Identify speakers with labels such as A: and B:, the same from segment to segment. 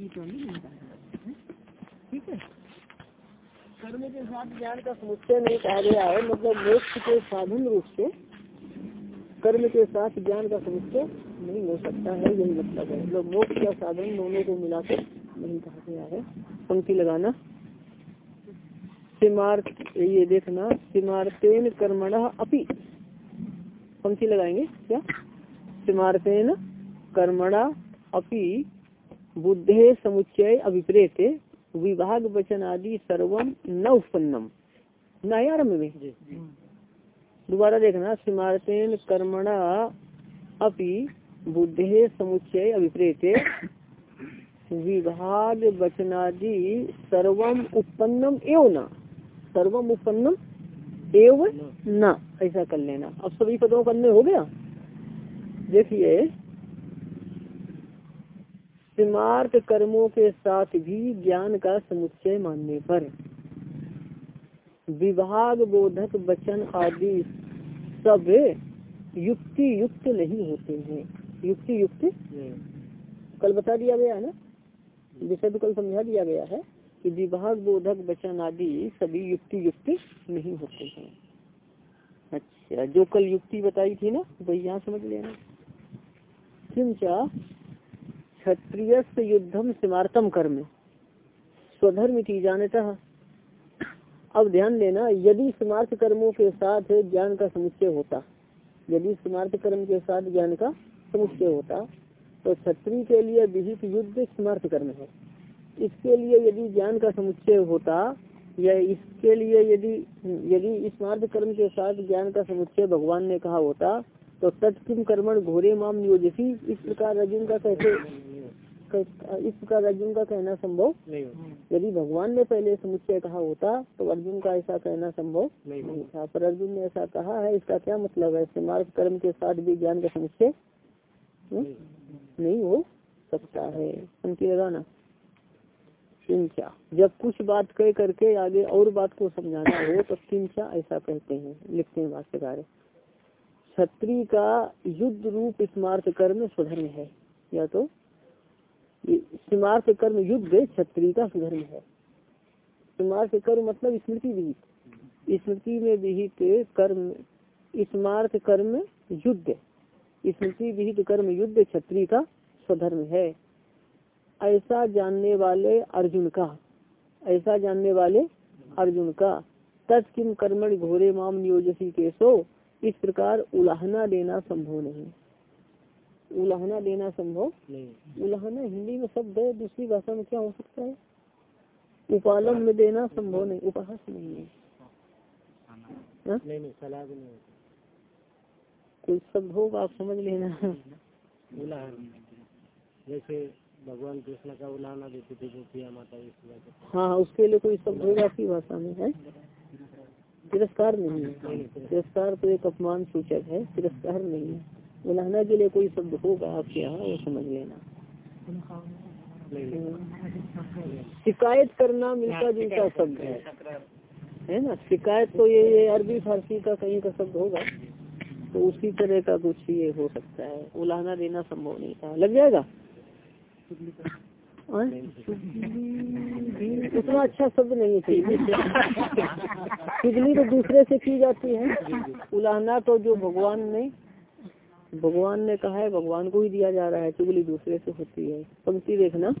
A: जीत नहीं मिलता है ठीक है कर्म के साथ ज्ञान का समुच्चय नहीं कहा गया है। मतलब मोक्ष के साधन रूप से कर्म के साथ ज्ञान का समुच्चय नहीं हो सकता है यही मतलब है मतलब मोक्ष का साधन दोनों को मिलाकर नहीं कहा गया। है पंक्ति लगाना सिमार्थ ये देखना सिमार्तेन कर्मण अपि पंक्ति लगाएँगे क्या सिमार्तेन कर्मणा अपि बुद्धे समुच्चय अभिप्रेत विभाग वचन आदि सर्वम न उत्पन्नम न आरंभ में दोबारा देखना सिमार्तेन कर्मणा अपि बुद्धे समुच्चय अभिप्रेत विभाग वचनादि सर्वम उत्पन्नम एव न। सर्वम उत्पन्नम एव न। ऐसा कर लेना। अब सभी पदों का अन्य हो गया। देखिए सिमार्थ कर्मों के साथ भी ज्ञान का समुच्चय मानने पर। विभाग, बोधक, वचन आदि सब युक्ति युक्त नहीं होते हैं। युक्ति युक्त कल बता दिया गया है ना? विषय तो कल समझा दिया गया है कि विभाग, बोधक, वचन आदि सभी युक्ति युक्त नहीं होते हैं। अच्छा जो कल युक्ति बताई थी ना वही यहाँ समझ लेना। क्षत्रिय युद्धम सिमार्थम कर्म। स्वधर्म की जानता। अब ध्यान देना, यदि स्मार्थ कर्मों के साथ ज्ञान का समुच्चय होता, यदि स्मार्थ कर्म के साथ ज्ञान का समुच्चय होता तो क्षत्रिय के लिए विहित युद्ध स्मार्थ कर्म है। इसके लिए यदि ज्ञान का समुच्चय होता, या इसके लिए यदि यदि स्मार्थ कर्म के साथ ज्ञान का समुच्चय भगवान ने कहा होता तो तत्किम कर्मण घोरे माम नियोजसी। इस प्रकार अर्जुन का कैसे इस प्रकार अर्जुन का कहना संभव नहीं यदि भगवान ने पहले समुच्चय कहा होता तो अर्जुन का ऐसा कहना संभव नहीं था पर अर्जुन ने ऐसा कहा है इसका क्या मतलब है? स्मार्थ कर्म के साथ भी ज्ञान का समुच्चय नहीं। हो सकता है। उनकी लगाना। किंचा जब कुछ बात कह करके आगे और बात को समझाना हो तो किंचा ऐसा कहते हैं लिखते हैं भाष्यकार। क्षत्रिय का युद्ध रूप स्मार्थ कर्म स्वधर्म है। या तो स्मार्थ कर्म युद्ध क्षत्रिय का सुधर्म है स्मार्थ कर्म मतलब स्मृति विहित। स्मृति में विहित कर्म स्मार्थ कर्म युद्ध स्मृति विहित कर्म युद्ध क्षत्रिय का स्वधर्म है। ऐसा जानने वाले अर्जुन का, ऐसा जानने वाले अर्जुन का तत्किम कर्मण घोरे माम नियोजसी के सो इस प्रकार उलाहना देना संभव नहीं। उलाहना देना संभव। नहीं। उलाहना हिंदी में शब्द है दूसरी भाषा में क्या हो सकता है? उपालम में देना संभव नहीं उपहास नहीं है। नहीं, नहीं, कोई शब्द होगा आप समझ लेना।
B: जैसे भगवान कृष्ण का उलाहना देते थे जो किया माता
A: हाँ। उसके लिए कोई शब्द होगा आपकी भाषा में है? तिरस्कार नहीं है। तिरस्कार तो एक अपमान सूचक है तिरस्कार नहीं है। उलाहना के लिए कोई शब्द होगा आपके यहाँ? वो समझ लेना। शिकायत करना मिलता जुलता शब्द है। है। ना? शिकायत तो ये, ये अरबी फारसी का कहीं का शब्द होगा। तो उसी तरह का कुछ ये हो सकता है। उलाहना देना संभव नहीं था। लग जाएगा? उतना अच्छा शब्द नहीं है। चुगली तो दूसरे से की जाती है। उलाहना तो जो भगवान ने भगवान ने कहा है, भगवान को ही दिया जा रहा है चुगली दूसरे से होती है। पंक्ति देखना।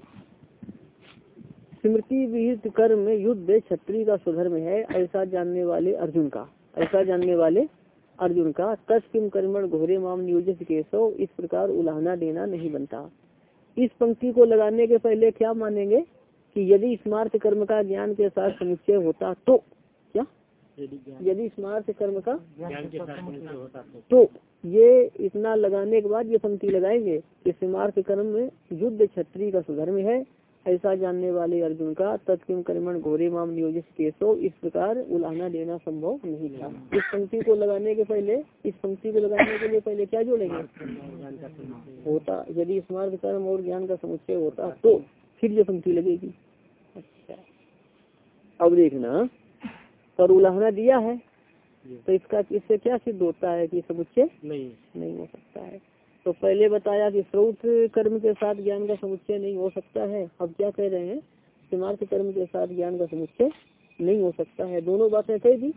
A: स्मृति विहित कर्म युद्ध क्षत्रिय का सुधर्म है, ऐसा जानने वाले अर्जुन का। ऐसा जानने वाले अर्जुन का तस्किम कर्मण घोरे माम नियोजित केशव, इस प्रकार उलाहना देना नहीं बनता। इस पंक्ति को लगाने के पहले क्या मानेंगे? कि यदि स्मार्थ कर्म का ज्ञान के साथ समुच्चय होता तो यदि स्मार्थ कर्म का
B: समुच्चय होता
A: तो। ये इतना लगाने के बाद ये पंक्ति लगाएँगे कि स्मार्थ कर्म में युद्ध क्षत्रिय का सुधर्म है। ऐसा जानने वाले अर्जुन का तत्किम कर्मण घोरे माम नियोजित केसो इस प्रकार उलाहना देना संभव नहीं था। इस पंक्ति को लगाने के पहले इस पंक्ति को लगाने के लिए पहले क्या जोड़ेंगे? होता। यदि स्मार्थ कर्म और ज्ञान का समुच्चय होता तो फिर ये पंक्ति लगेगी। अच्छा। अब देखना पर उलाहना दिया है तो इसका इससे क्या सिद्ध होता है कि समुच्चय
B: नहीं।
A: नहीं हो सकता है? तो पहले बताया कि स्रोत कर्म के साथ ज्ञान का समुच्चय नहीं हो सकता है। अब क्या कह रहे हैं? सिमार्थ कर्म के साथ ज्ञान का समुच्चय नहीं हो सकता है। दोनों बातें कह दी।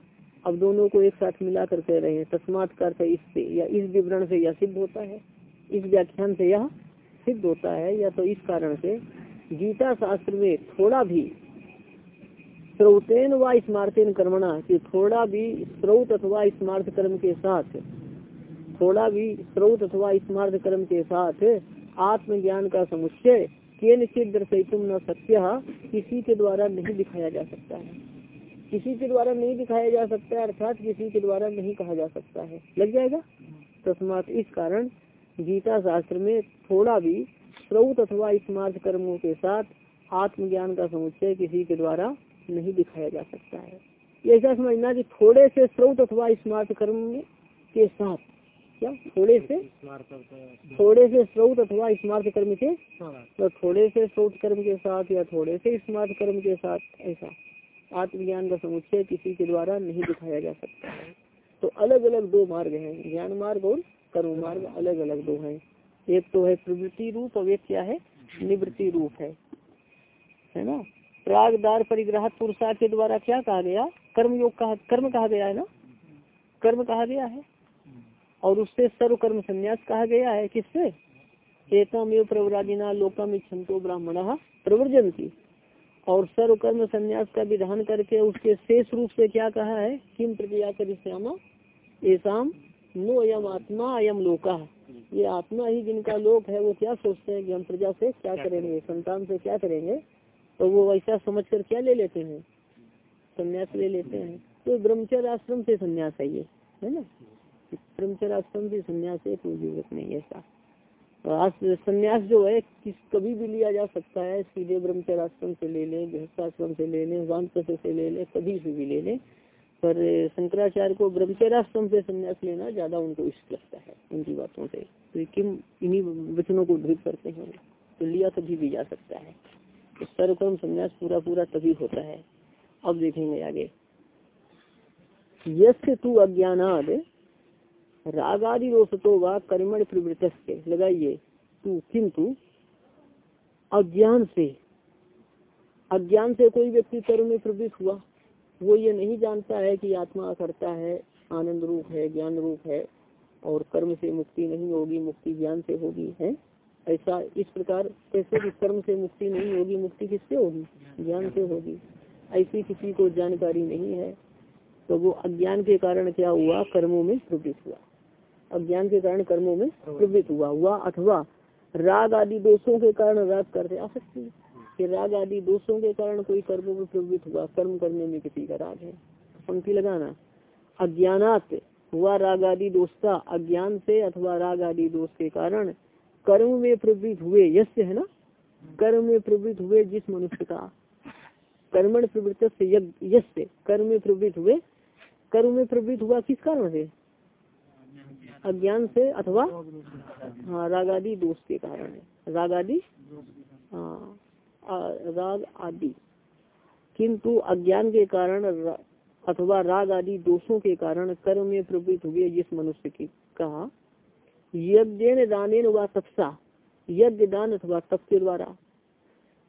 A: अब दोनों को एक साथ मिलाकर कह रहे हैं तस्मात का अर्थ इससे या इस विवरण से यह सिद्ध होता है इस व्याख्यान से यह सिद्ध होता है या तो इस कारण से गीता शास्त्र में थोड़ा भी स्रोतेन व स्मार्तेन कर्मणा, कि थोड़ा भी स्रोत अथवा स्मार्थ कर्म के साथ, थोड़ा भी स्रोत अथवा स्मार्थ कर्म के साथ आत्मज्ञान का समुच्चय के निश्चित दर्शित न सत्य किसी के द्वारा नहीं दिखाया जा सकता है। किसी के द्वारा नहीं दिखाया जा सकता है, अर्थात किसी के द्वारा नहीं कहा जा सकता है। लग जाएगा? तस्मात इस कारण गीता शास्त्र में थोड़ा भी स्रोत अथवा स्मार्थ कर्मों के साथ आत्मज्ञान का समुच्चय किसी के द्वारा नहीं दिखाया जा सकता है। ये ऐसा समझना कि थोड़े से स्रोत अथवा स्मार्ट कर्म के साथ क्या? थोड़े से? थोड़े से स्रोत अथवा स्मार्ट कर्म के तो थोड़े से स्रोत कर्म के साथ या थोड़े से स्मार्ट कर्म के साथ ऐसा आत्मज्ञान का समुच्चय किसी के द्वारा नहीं दिखाया जा सकता है। तो अलग अलग दो मार्ग हैं ज्ञान मार्ग और कर्म मार्ग। अलग अलग दो हैं। एक तो है प्रवृत्ति रूप और एक क्या है? निवृत्ति रूप है। है ना? प्रागदार परिग्रह पुरुषा के द्वारा क्या कहा गया? कर्म योग कहा कर्म कहा गया है ना? कर्म कहा गया है। और उससे सर्व कर्म संन्यास कहा गया है किससे? एकम एव प्रवराजिना लोकम इच्छन्तो ब्राह्मण प्रवर्जनती। और सर्व कर्म संन्यास का विधान करके उसके शेष रूप से क्या कहा है? किम प्रक्रिया कर श्यामा? ऐसा नो अयम आत्मा अयम लोका। ये आत्मा ही जिनका लोक है वो क्या सोचते हैं कि हम प्रजा से क्या करेंगे? संतान से क्या करेंगे? तो वो वैसा समझ कर क्या ले लेते हैं? संन्यास ले लेते हैं। तो ब्रह्मचर्य आश्रम से संन्यास है ये, है ना? ब्रह्मचर्य आश्रम से संन्यास है, कोई ज़रूरत नहीं ऐसा। संन्यास जो है, किस कभी भी लिया जा सकता है, सीधे ब्रह्मचर्य आश्रम से ले लें गृहस्थाश्रम से ले लें, वान से ले लें, कभी से भी ले लें। पर शंकराचार्य को ब्रह्मचर्याश्रम से संन्यास लेना ज़्यादा उनको इष्ट लगता है, उनकी बातों से। तो किम इन्हीं वचनों को ढूंढ करते हैं तो लिया कभी भी जा सकता है। सर्वकर्म संन्यास पूरा पूरा तभी होता है। अब देखेंगे आगे। यश तू अज्ञानाद राग आदि दोषतो व कर्मण प्रवृत्त लगाइए। तू किंतु अज्ञान से। अज्ञान से कोई व्यक्ति कर्म में प्रवृत्त हुआ। वो ये नहीं जानता है कि आत्मा करता है, आनंद रूप है, ज्ञान रूप है, और कर्म से मुक्ति नहीं होगी, मुक्ति ज्ञान से होगी, है? ऐसा इस प्रकार कैसे भी कर्म से मुक्ति नहीं होगी, मुक्ति किससे होगी? ज्ञान से होगी। ऐसी किसी को जानकारी नहीं है तो वो अज्ञान के कारण क्या हुआ? कर्मों में प्रवृत्त हुआ। अज्ञान के कारण कर्मों में प्रवृत्त हुआ। हुआ अथवा राग आदि दोषों के कारण राग करते आ सकती है। कि राग आदि दोषों के कारण कोई कर्मों में प्रवृत्त हुआ, कर्म करने में किसी का राग है। पंक्ति लगाना। अज्ञानात हुआ राग आदि दोषता अज्ञान से अथवा राग आदि दोष के कारण कर्म में प्रवृत्त हुए यश है ना? कर्म में प्रवृत्त हुए जिस मनुष्य का। कर्मण प्रवृत्त से यश कर्म में प्रवृत्त हुए। कर्म में प्रवृत्त हुआ किस कारण से? अज्ञान से अथवा हाँ राग आदि दोष के कारण है। राग आदि हाँ राग आदि। किंतु अज्ञान के कारण अथवा राग आदि दोषों के कारण कर्म में प्रवृत्त हुए जिस मनुष्य की, कहा? यज्ञ दान व तपसा। यज्ञ दान अथवा तप के द्वारा।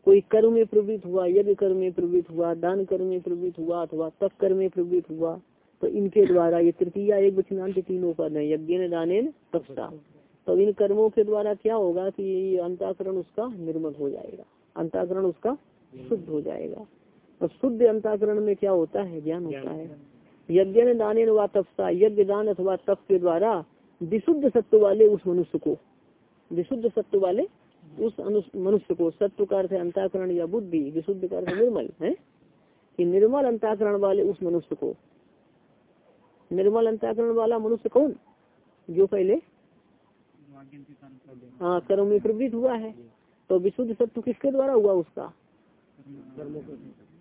A: कोई कर्म में प्रवृत्त हुआ यज्ञ कर्म में प्रवृत्त हुआ दान कर्म में प्रवृत्त हुआ अथवा तप कर्म में प्रवृत्त हुआ तो इनके द्वारा ये तृतीया एक वचनांत तीनों पद है यज्ञ दान तपसा। तो इन कर्मों के द्वारा क्या होगा कि अंताकरण उसका निर्मल हो जाएगा, अंताकरण उसका शुद्ध हो जाएगा। और शुद्ध अंताकरण में क्या होता है? ज्ञान होता है। यज्ञ दान व तपसा यज्ञ दान अथवा तप के द्वारा विशुद्ध सत्व वाले उस मनुष्य को। विशुद्ध सत्व वाले उस मनुष्य को। सत्व का अर्थ अंताकरण या बुद्धि, विशुद्ध का अर्थ निर्मल, है? कि निर्मल अंताकरण वाले उस मनुष्य को। निर्मल अंताकरण वाला मनुष्य कौन? जो पहले हाँ कर्म में प्रवृत्त हुआ है। तो विशुद्ध सत्व किसके द्वारा हुआ उसका?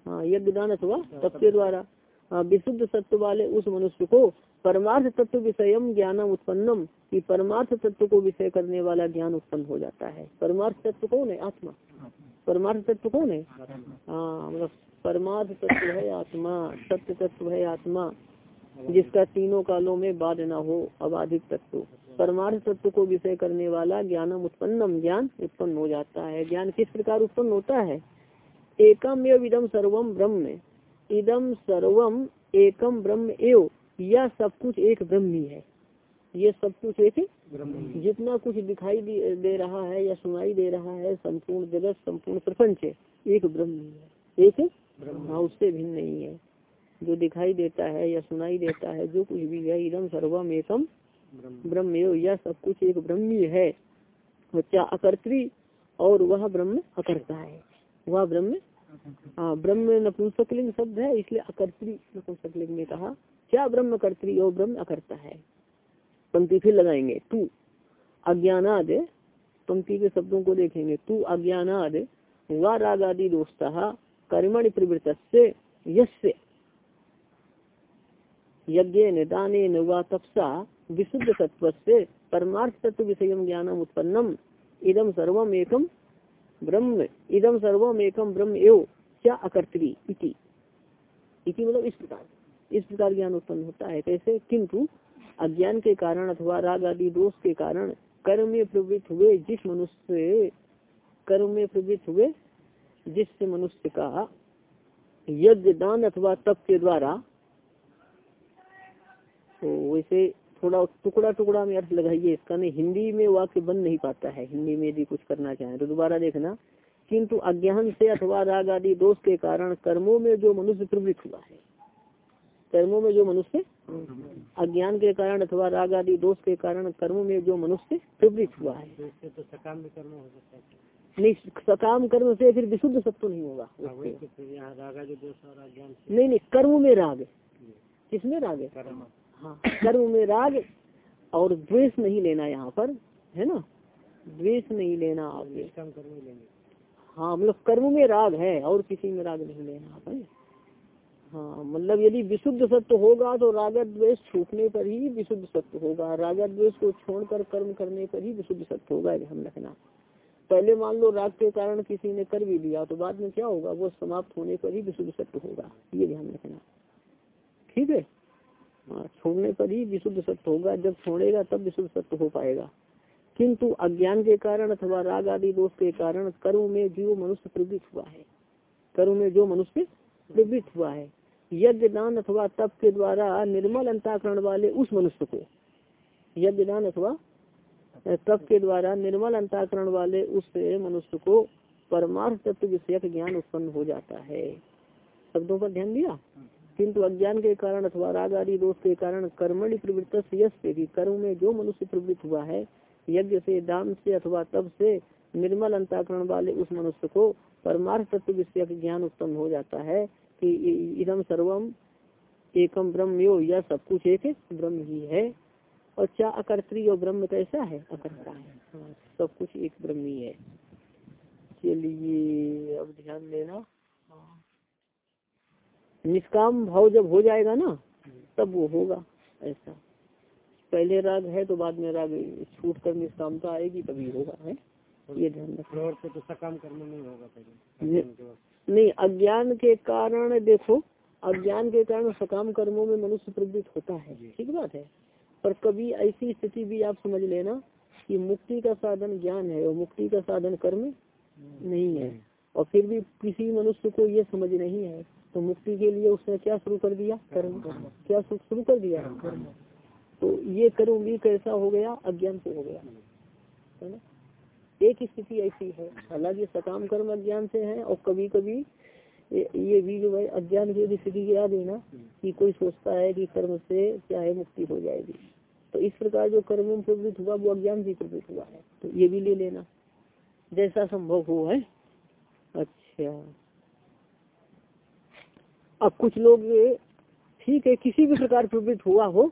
A: हाँ यज्ञ दान अथवा तप के द्वारा। हाँ विशुद्ध सत्व वाले उस मनुष्य को परमार्थ तत्व विषय ज्ञानम उत्पन्नम, कि परमार्थ तत्व को विषय करने वाला ज्ञान उत्पन्न हो जाता है। परमार्थ तत्व कौन है आत्मा। परमार्थ तत्व कौन है हाँ मतलब परमार्थ तत्व है आत्मा सत्य तत्व है आत्मा, जिसका तीनों कालों में बाद न हो, अबाधिक तत्व। परमार्थ तत्व को विषय करने वाला ज्ञानम उत्पन्नम, ज्ञान उत्पन्न हो जाता है। ज्ञान किस प्रकार उत्पन्न होता है? एकम एव इदम सर्वम ब्रह्म। इदम सर्वम एकम ब्रह्म एव। यह सब कुछ एक ब्रह्म ही। है ये सब कुछ एक जितना कुछ दिखाई दे रहा है या सुनाई दे रहा है संपूर्ण जगत संपूर्ण प्रपंच एक ब्रह्म ही। है एक हाँ उससे भिन्न नहीं है। जो दिखाई देता है या सुनाई देता है जो कुछ भी है इदम सर्वम एकम ब्रह्म। यह सब कुछ एक ब्रह्म ही। है क्या अकर्त्री और वह ब्रह्म अकर्ता है। वह ब्रह्म हाँ ब्रह्म नपुंसकलिंग शब्द है इसलिए अकर्त्री नपुंसकलिंग ने कहा क्या ब्रह्म कर्त्री और ब्रह्म अकर्ता है। पंक्ति फिर लगाएँगे। तू, अज्ञानाद, पंक्ति के शब्दों को देखेंगे। तू, अज्ञानाद, व राग आदि दोस्ता, कर्मणि प्रवृत्त से यज्ञ निदान व तपसा, विशुद्ध तत्व से परमार्थ तत्व विषय ज्ञानम उत्पन्नम। इदम सर्वम एकम ब्रह्म इदम सर्वम एकम ब्रह्म एव, क्या अकर्त्री इति। इति मतलब इस प्रकार। इस प्रकार ज्ञान उत्पन्न होता है। कैसे? किंतु अज्ञान के कारण अथवा राग आदि दोष के कारण कर्म में प्रवृत्त हुए जिस मनुष्य कर्म में प्रवृत्त हुए जिस मनुष्य का यज्ञ, दान अथवा तप के द्वारा तो वैसे थोड़ा टुकड़ा टुकड़ा में अर्थ लगाइए। इसका नहीं, हिंदी में वाक्य बन नहीं पाता है। हिंदी में यदि कुछ करना चाहे तो दोबारा देखना। किंतु अज्ञान से अथवा राग आदि दोष के कारण कर्मों में जो मनुष्य प्रवृत्त हुआ है कर्मों में जो मनुष्य अज्ञान के कारण अथवा राग आदि दोष के कारण कर्म में जो मनुष्य प्रवृत्त हुआ है।
B: तो सकाम भी कर्म हो सकता है।
A: नहीं सकाम कर्म से फिर विशुद्ध सत्व नहीं होगा।
B: हाँ, तो
A: नहीं नहीं कर्म में राग किसमें राग है?
B: कर्म।
A: हाँ कर्म में राग और द्वेष नहीं लेना यहाँ पर है ना? द्वेष नहीं लेना आप
B: ही
A: हाँ मतलब कर्म में राग है और किसी में राग नहीं लेना आप है हाँ मतलब यदि विशुद्ध सत्य होगा तो रागत द्वेष छूटने पर ही विशुद्ध सत्य होगा। रागत द्वेष को छोड़कर कर्म करने पर ही विशुद्ध सत्य होगा ध्यान रखना। पहले मान लो राग के कारण किसी ने कर भी लिया तो बाद में क्या होगा? वो समाप्त होने पर ही विशुद्ध सत्य होगा, ये ध्यान रखना। ठीक है? हाँ छोड़ने पर ही विशुद्ध सत्य होगा। जब छोड़ेगा, तब विशुद्ध सत्य हो पाएगा। किंतु अज्ञान के कारण अथवा राग आदि दोष के कारण कर्म में जो मनुष्य प्रवृत्त हुआ है, कर्म में जो मनुष्य प्रवृत्त हुआ है यज्ञ दान अथवा तप के द्वारा निर्मल अंताकरण वाले उस मनुष्य को। यज्ञ दान अथवा तप के द्वारा निर्मल अंताकरण वाले उस मनुष्य को परमार्थ तत्व विषयक ज्ञान उत्पन्न हो जाता है। शब्दों पर ध्यान दिया? किंतु अज्ञान के कारण अथवा राग आदि दोष के कारण कर्मणि प्रवृत्त से भी कर्म में जो मनुष्य प्रवृत्त हुआ है, यज्ञ से, दान से अथवा तप से निर्मल अंताकरण वाले उस मनुष्य को परमार्थ तत्व विषय ज्ञान उत्पन्न हो जाता है। इदम सर्वम एकम ब्रह्म यो यह सब कुछ एक ब्रह्म ही है। और क्या अकर्त्री और ब्रह्म कैसा है? अकर्ता है। हाँ, सब कुछ एक ब्रह्म ही है। चलिए अब ध्यान देना। निष्काम भाव जब हो जाएगा ना तब वो होगा ऐसा। पहले राग है तो बाद में राग छूट कर निष्कामता आएगी तभी होगा है? ये ध्यान रखना।
B: तो सकाम कर्म नहीं होगा पहले।
A: ये- नहीं अज्ञान के कारण देखो अज्ञान के कारण सकाम कर्मों में मनुष्य प्रवृत्त होता है। ठीक बात है? पर कभी ऐसी स्थिति भी आप समझ लेना कि मुक्ति का साधन ज्ञान है और मुक्ति का साधन कर्म नहीं है। और फिर भी किसी मनुष्य को ये समझ नहीं है तो मुक्ति के लिए उसने क्या शुरू कर दिया? कर्म। क्या शुरू कर दिया? तो ये कर्म भी कैसा हो गया? अज्ञान से हो गया। है ना? एक स्थिति ऐसी है। हालाँकि सकाम कर्म अज्ञान से है और कभी कभी ये भी जो है, अज्ञान की स्थिति याद है ना, कि कोई सोचता है कि कर्म से क्या है, मुक्ति हो जाएगी। तो इस प्रकार जो कर्म प्रवृत्त हुआ, वो अज्ञान से प्रवृत्त हुआ है। तो ये भी ले लेना। जैसा संभव हो, है? अच्छा। अब कुछ लोग, ठीक है, किसी भी प्रकार प्रवृत्त हुआ हो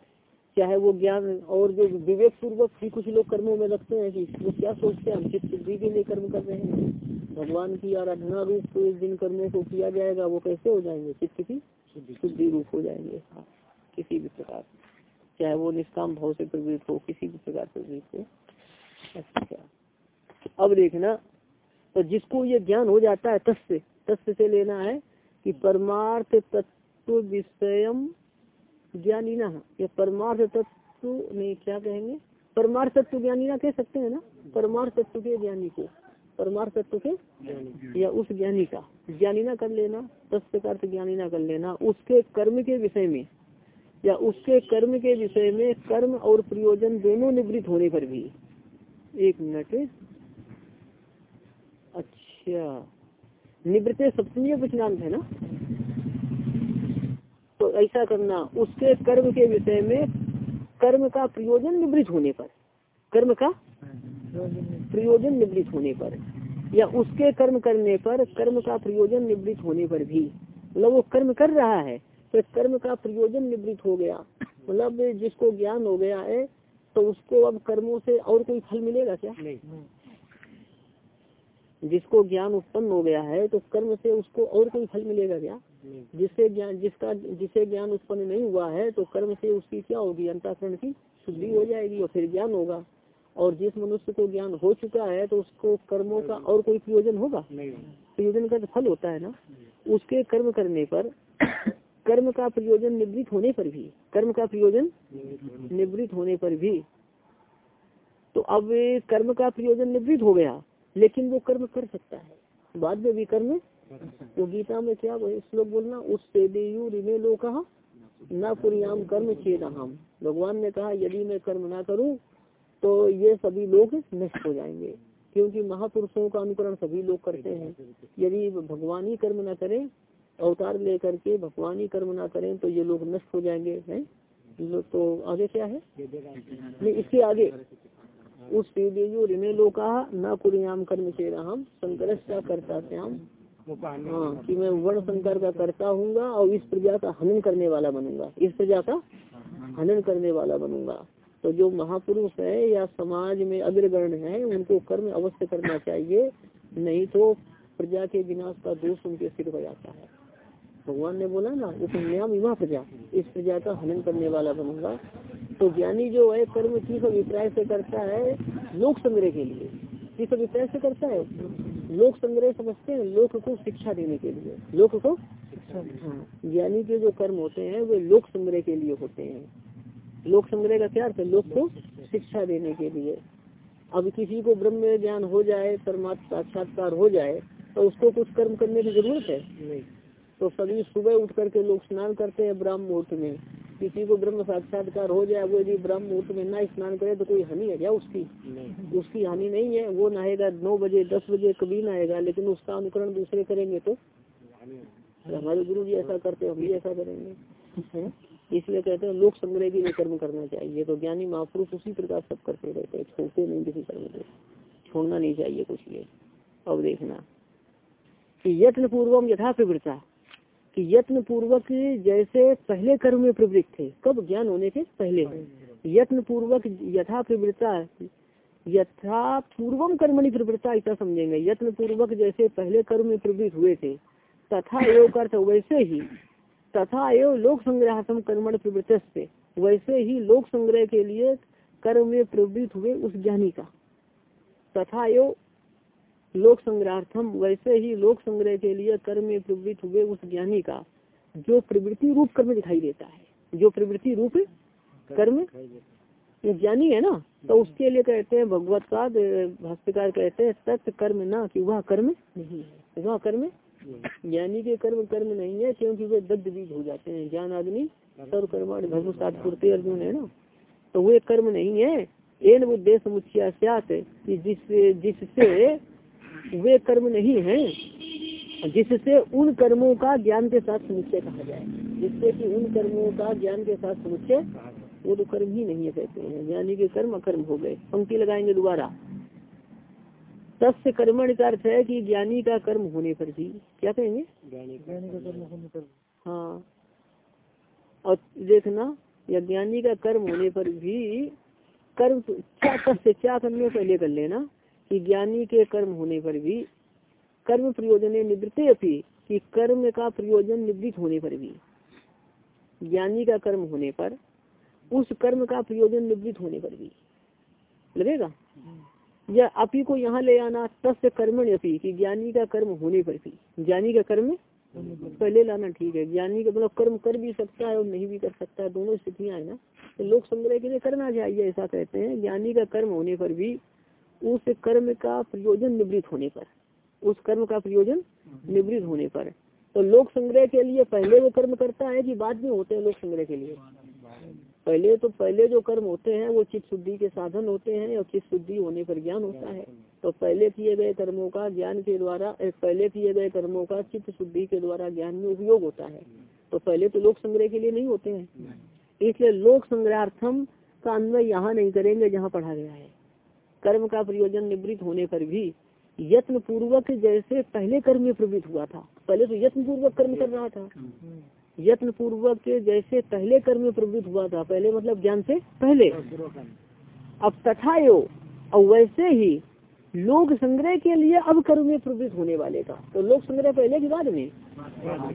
A: चाहे वो ज्ञान और जो विवेक पूर्वक भी कुछ लोग कर्मों में रखते हैं कि वो क्या सोचते हैं हम चित्त शुद्धि के लिए कर्म कर रहे हैं। भगवान की आराधना रूप तो इस दिन कर्मों को किया जाएगा वो कैसे हो जाएँगे? चित्त की शुद्धि रूप हो जाएँगे? हाँ किसी भी प्रकार चाहे वो निष्काम भाव से प्रवृत्त हो किसी भी प्रकार प्रवृत्त हो। अच्छा अब देखना तो जिसको ये ज्ञान हो जाता है तस्य तस्य से लेना है कि परमार्थ तत्व विषयम ज्ञानी ना ये परमार्थ तत्व नहीं क्या कहेंगे? परमार्थ तत्व ज्ञानी ना कह सकते हैं ना? परमार्थ तत्व के ज्ञानी को। परमार्थ तत्व के या उस ज्ञानी का। ज्ञानी ना कर लेना तत्व का अर्थ ज्ञानी ना कर लेना। उसके कर्म के विषय में या उसके कर्म के विषय में कर्म और प्रयोजन दोनों निवृत्त होने पर भी। एक मिनट। अच्छा। निवृत्त सप्तमी वचनांत है ना? तो ऐसा करना, उसके कर्म के विषय में कर्म का प्रयोजन निवृत्त होने पर। कर्म का? प्रयोजन निवृत्त होने पर। या उसके कर्म करने पर, कर्म का प्रयोजन निवृत्त होने पर भी। मतलब वो कर्म कर रहा है तो कर्म का प्रयोजन निवृत्त हो गया। मतलब जिसको ज्ञान हो गया है तो उसको अब कर्मों से और कोई फल मिलेगा क्या?
B: नहीं।
A: जिसको ज्ञान उत्पन्न हो गया है तो कर्म से उसको और कोई फल मिलेगा क्या? जिससे ज्ञान जिसका जिसे ज्ञान उत्पन्न नहीं हुआ है तो कर्म से उसकी क्या होगी? अंताकरण की शुद्धि हो जाएगी और फिर ज्ञान होगा। और जिस मनुष्य को ज्ञान हो चुका है तो उसको कर्मों का और कोई प्रयोजन होगा? प्रयोजन का तो फल होता है ना। उसके कर्म करने पर कर्म का प्रयोजन निवृत्त होने पर भी कर्म का प्रयोजन निवृत्त होने पर भी तो अब कर्म का प्रयोजन निवृत्त हो गया। लेकिन वो कर्म कर सकता है। बाद में भी कर्म तो गीता में क्या श्लोक बोलना उस देयु रिमे लो कहा न पुरियाम कर्म चेद हम भगवान ने कहा, यदि मैं कर्म ना करूँ तो ये सभी लोग नष्ट हो जाएँगे। क्योंकि महापुरुषों का अनुकरण सभी लोग करते हैं। यदि भगवान ही कर्म ना करें, अवतार लेकर के भगवान ही कर्म ना करें तो ये लोग नष्ट हो जाएँगे, हैं? तो आगे क्या है? नहीं, इसके आगे। उस देवदेव ऋणे लोका न कुरियाम कर्म से हम शंकर करता श्याम हाँ कि मैं वर्ण संकर का करता हूँ और इस प्रजा का हनन करने वाला बनूँगा। इस प्रजा का हनन करने वाला बनूँगा। तो जो महापुरुष है या समाज में अग्रगण्य है, उनको कर्म अवश्य करना चाहिए, नहीं तो प्रजा के विनाश का दोष उनके सिर हो जाता है। भगवान ने बोला ना उपन्याम युवा प्रजा इस प्रजा का हनन करने वाला बनूँगा। तो ज्ञानी जो है कर्म किस अभिप्राय से करता है? लोक संग्रह के लिए। किस अभिप्राय से करता है? लोक संग्रह समझते हैं लोक को शिक्षा देने के लिए। लोक को हाँ, ज्ञानी के जो कर्म होते हैं वे लोक संग्रह के लिए होते हैं। लोक संग्रह का क्या अर्थ है? लोक को शिक्षा देने के लिए। अब किसी को ब्रह्म ज्ञान हो जाए परमात्मा साक्षात्कार हो जाए तो उसको कुछ कर्म करने की ज़रूरत है?
B: नहीं।
A: तो सभी सुबह उठ करके लोग स्नान करते हैं ब्रह्म मुहूर्त में। किसी को ब्रह्म साक्षात्कार हो जाए वो यदि ब्रह्म मुहूर्त में ना स्नान करे तो कोई हानि है क्या उसकी?
B: नहीं।
A: उसकी हानि नहीं है वो नहाएगा नौ बजे दस बजे कभी नहाएगा लेकिन उसका अनुकरण दूसरे करेंगे तो? तो हमारे गुरु जी ऐसा करते हम भी ऐसा करेंगे। इसलिए कहते हैं लोक संग्रह के लिए कर्म करना चाहिए। तो ज्ञानी महापुरुष उसी प्रकार सब करते रहते हैं छोड़ते नहीं किसी कर्म को। छोड़ना नहीं चाहिए कुछ ये अब देखना कि यत्न पूर्वम यथा प्रवृत्ता कि यत्न पूर्वक जैसे पहले कर्म में प्रवृत्त थे, कब ज्ञान होने के पहले? यत्न पूर्वक यथा प्रवृत्ता यथा पूर्वम कर्मणि प्रवृत्ता, ऐसा समझेंगे। यत्न पूर्वक जैसे पहले कर्म में प्रवृत्त हुए थे, तथा एवं अर्थ वैसे ही, तथा एवं लोक संग्रह कर्मण प्रवृत्त से वैसे ही लोक संग्रह के लिए कर्म में प्रवृत्त हुए उस ज्ञानी का। तथा एवं लोक संग्रहार्थम, वैसे ही लोक संग्रह के लिए कर्म में प्रवृत्त हुए उस ज्ञानी का, जो प्रवृत्ति रूप कर्म दिखाई देता है, जो प्रवृत्ति रूप कर्म ज्ञानी है ना तो उसके लिए कहते हैं भगवत का भाष्यकार कहते हैं तत्व कर्म ना, कि वह कर्म नहीं है। वह कर्म ज्ञानी के कर्म कर्म नहीं है, क्योंकि वे दग्ध बीज हो जाते हैं, ज्ञान आदमी सर्व कर्माण धर्म सातपुरते अर्जुन है ना। तो वे कर्म नहीं है, एन बुद्धे समुचियात कि जिस जिससे वे कर्म नहीं है जिससे उन कर्मों का ज्ञान के साथ समुच्चय कहा जाए। जिससे कि उन कर्मों का ज्ञान के साथ समुच्चय वो तो कर्म ही नहीं है कहते हैं। ज्ञानी के कर्म अकर्म हो गए। पंक्ति लगाएँगे दोबारा। तस्य कर्मण का अर्थ है कि ज्ञानी का कर्म होने पर भी। क्या कहेंगे? हाँ। और देखना या ज्ञानी का कर्म होने पर भी कर्म तो- क्या तस्य क्या करने पहले कर लेना। कि ज्ञानी के कर्म होने पर भी कर्म प्रयोजन निवृत्ति अपनी कि कर्म का प्रयोजन निवृत्त होने पर भी। ज्ञानी का कर्म होने पर उस कर्म का प्रयोजन निवृत्त होने पर भी। लगेगा? या अपी को यहाँ ले आना तस्य कर्मण अपी कि ज्ञानी का कर्म होने पर भी। ज्ञानी का कर्म पहले लाना ठीक है। ज्ञानी का मतलब कर्म कर भी सकता है और नहीं भी कर सकता है दोनों स्थितियाँ है ना। तो लोक संग्रह के लिए करना चाहिए ऐसा कहते हैं। ज्ञानी का कर्म होने पर भी उस कर्म का प्रयोजन निवृत्त होने पर, उस कर्म का प्रयोजन निवृत्त होने पर। तो लोक संग्रह के लिए पहले वो कर्म करता है कि बाद में होते हैं लोक संग्रह के लिए? पहले तो पहले जो कर्म होते हैं, वो चित्त शुद्धि के साधन होते हैं और चित्त शुद्धि होने पर ज्ञान होता है। तो पहले किए गए कर्मों का ज्ञान के द्वारा पहले किए गए कर्मों का चित्त शुद्धि के द्वारा ज्ञान में उपयोग होता है। तो पहले तो लोक संग्रह के लिए नहीं होते हैं। इसलिए लोक संग्रहार्थम का अन्वय यहाँ नहीं करेंगे, जहाँ पढ़ा गया है। कर्म का प्रयोजन निवृत्त होने पर भी यत्न पूर्वक जैसे पहले कर्म में प्रवृत्त हुआ था, पहले तो यत्न पूर्वक कर्म कर रहा था। यत्न पूर्वक जैसे पहले कर्म में प्रवृत्त हुआ था, पहले मतलब ज्ञान से पहले। अब तथा यो और वैसे ही लोक संग्रह के लिए अब कर्म में प्रवृत्त होने वाले का। तो लोक संग्रह पहले के बाद में,